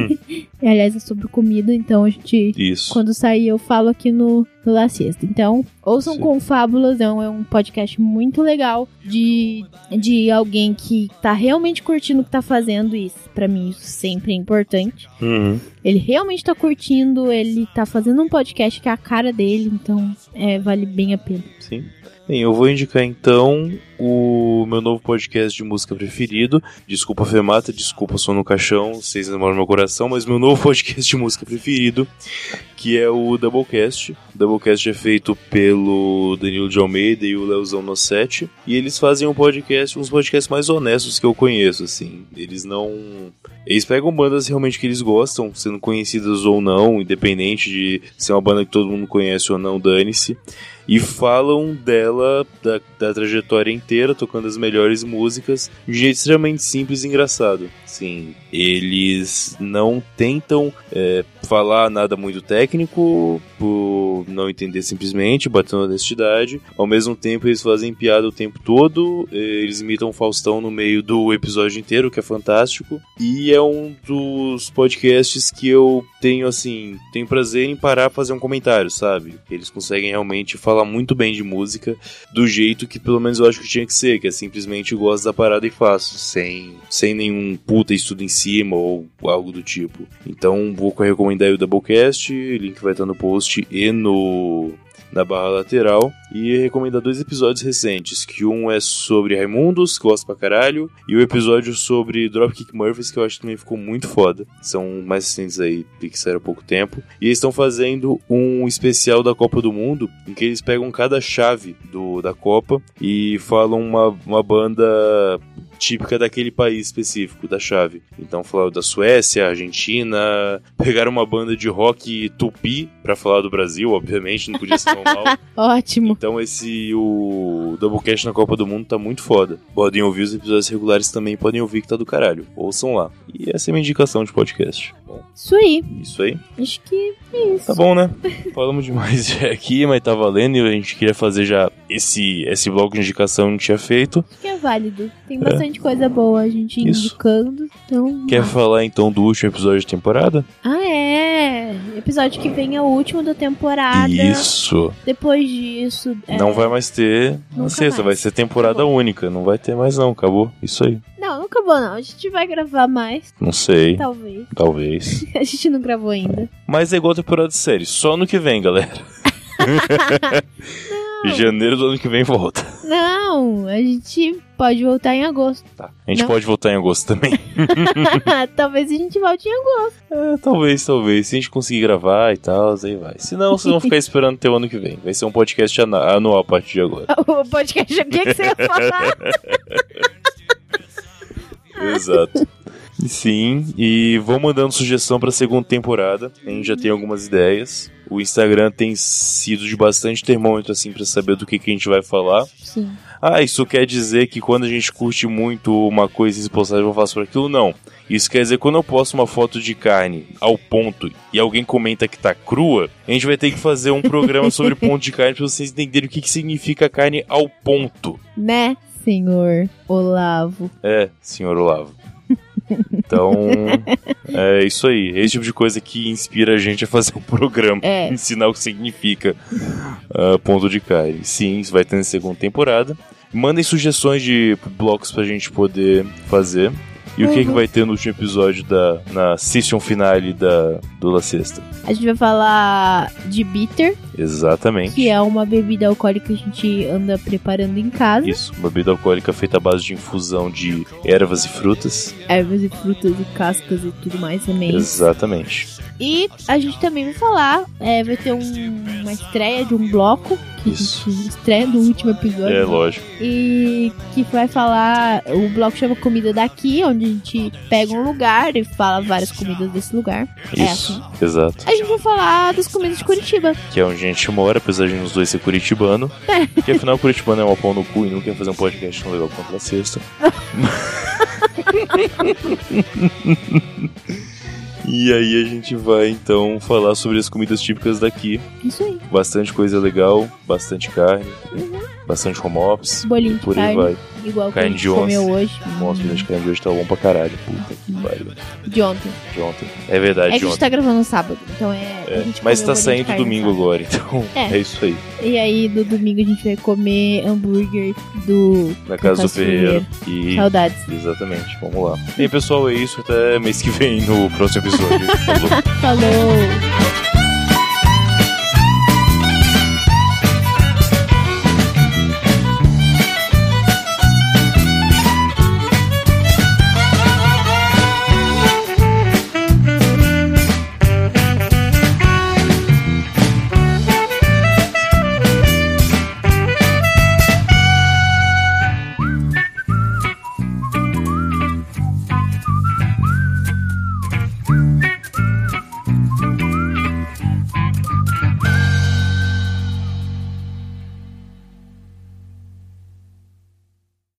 E, Aliás, é sobre comida, então a gente Isso. quando sair eu falo aqui no, no La Siesta. Então, ouçam Sim. Confábulas, é um, é um podcast muito legal de, de alguém que tá realmente curtindo o que tá fazendo isso. Pra mim, isso sempre é importante. Uhum. Ele realmente tá curtindo, ele tá fazendo um podcast que é a cara dele, então é, vale bem a pena. Sim. Bem, eu vou indicar então o meu novo podcast de música preferido. Desculpa, Femata, desculpa, sou no caixão, vocês namoram meu coração, mas meu novo podcast de música preferido, que é o Doublecast. O Doublecast é feito pelo Danilo de Almeida e o Leozão Nossetti. E eles fazem um podcast, uns podcasts mais honestos que eu conheço, assim. Eles não. Eles pegam bandas realmente que eles gostam, sendo conhecidas ou não, independente de ser uma banda que todo mundo conhece ou não, dane-se e falam dela, da, da trajetória inteira, tocando as melhores músicas, de um jeito extremamente simples e engraçado. Sim, eles não tentam é, falar nada muito técnico, por não entender simplesmente, batendo honestidade. Ao mesmo tempo, eles fazem piada o tempo todo, eh, eles imitam Faustão no meio do episódio inteiro, que é fantástico. E é um dos podcasts que eu tenho, assim, tenho prazer em parar fazer um comentário, sabe? Eles conseguem realmente falar muito bem de música do jeito que pelo menos eu acho que tinha que ser, que é simplesmente gosto da parada e faço, sem, sem nenhum puta estudo em cima ou algo do tipo. Então vou recomendar o Doublecast, link vai estar no post e no na barra lateral e recomendar dois episódios recentes, que um é sobre Raimundos, que eu gosto pra caralho, e o episódio sobre Dropkick Murphys, que eu acho que também ficou muito foda. São mais recentes aí, que saíram há pouco tempo. E eles estão fazendo um especial da Copa do Mundo, em que eles pegam cada chave do, da Copa e falam uma, uma banda típica daquele país específico, da chave. Então falaram da Suécia, Argentina, pegaram uma banda de rock tupi pra falar do Brasil, obviamente, não podia ser normal. Ótimo. Então esse o Doublecast na Copa do Mundo tá muito foda. Podem ouvir os episódios regulares também, podem ouvir que tá do caralho. Ouçam lá. E essa é a minha indicação de podcast. Bom, Isso aí. isso aí. Acho que é isso. Tá bom, né? Falamos demais aqui, mas tá valendo e a gente queria fazer já esse esse bloco de indicação que a gente tinha feito. Acho que é válido. Tem bastante coisa boa a gente Isso. indicando. Então. Quer falar então do último episódio de temporada? Ah, é. Episódio que vem é o último da temporada. Isso. Depois disso. é- Não vai mais ter na sexta, vai ser temporada Acabou. única. Não vai ter mais não, acabou. Isso aí. Não, não acabou, não. A gente vai gravar mais. Não sei. Talvez. Talvez. A gente não gravou ainda. Mas é igual a temporada de série, só no que vem, galera. Janeiro do ano que vem volta. Não, a gente pode voltar em agosto. Tá. A gente Não. pode voltar em agosto também. Talvez a gente volte em agosto. É, talvez, talvez. Se a gente conseguir gravar e tal, aí vai. Se não, vocês vão ficar esperando até o ano que vem. Vai ser um podcast anual a partir de agora. O podcast, o que, que você ia falar? Exato. Sim, e vão mandando sugestão pra segunda temporada. A gente já tem algumas ideias. O Instagram tem sido de bastante termômetro, assim, pra saber do que, que a gente vai falar. Sim. Ah, isso quer dizer que quando a gente curte muito uma coisa e se postagem eu faço por aquilo? Não. Isso quer dizer que quando eu posto uma foto de carne ao ponto e alguém comenta que tá crua, a gente vai ter que fazer um programa sobre ponto de carne pra vocês entenderem o que, que significa carne ao ponto. Né, senhor Olavo? É, senhor Olavo. Então, é isso aí. Esse tipo de coisa que inspira a gente a fazer um programa. É. Ensinar o que significa ah, ponto de carne. Sim, isso vai ter na segunda temporada. Mandem sugestões de blocos pra gente poder fazer. E o que, que Uhum. vai ter no último episódio da na season finale da do La Sexta? A gente vai falar de bitter, Exatamente. que é uma bebida alcoólica que a gente anda preparando em casa. Isso, uma bebida alcoólica feita à base de infusão de ervas e frutas. Ervas e frutas e cascas e tudo mais também. Exatamente. E a gente também vai falar, é, vai ter um- uma estreia de um bloco, Isso. estreia do último episódio. É lógico. E que vai falar, o bloco chama Comida Daqui, onde a gente pega um lugar e fala várias comidas desse lugar. É Isso, assim. exato. A gente vai falar das comidas de Curitiba. Que é onde a gente mora, apesar de nós dois ser curitibano. Porque afinal, curitibano é uma pau no cu e não quer fazer um podcast tão legal quanto a sexta. e aí a gente vai então falar sobre as comidas típicas daqui. Isso aí. Bastante coisa legal, bastante carne, bastante home office. Bolinho de por aí vai. Igual que Carne a de gente comeu hoje. Nossa, mas a carne de hoje tá bom pra caralho. Puta que pariu. De ontem. De ontem. É verdade, É que a de gente ontem. tá gravando no sábado. Então é. a É, Mas tá de saindo domingo agora, então É. é isso aí. E aí, no domingo, a gente vai comer hambúrguer do. Na casa do Caso Ferreiro. E Saudades. Exatamente, vamos lá. E aí, pessoal, é isso. Até mês que vem no próximo episódio. Falou. Falou!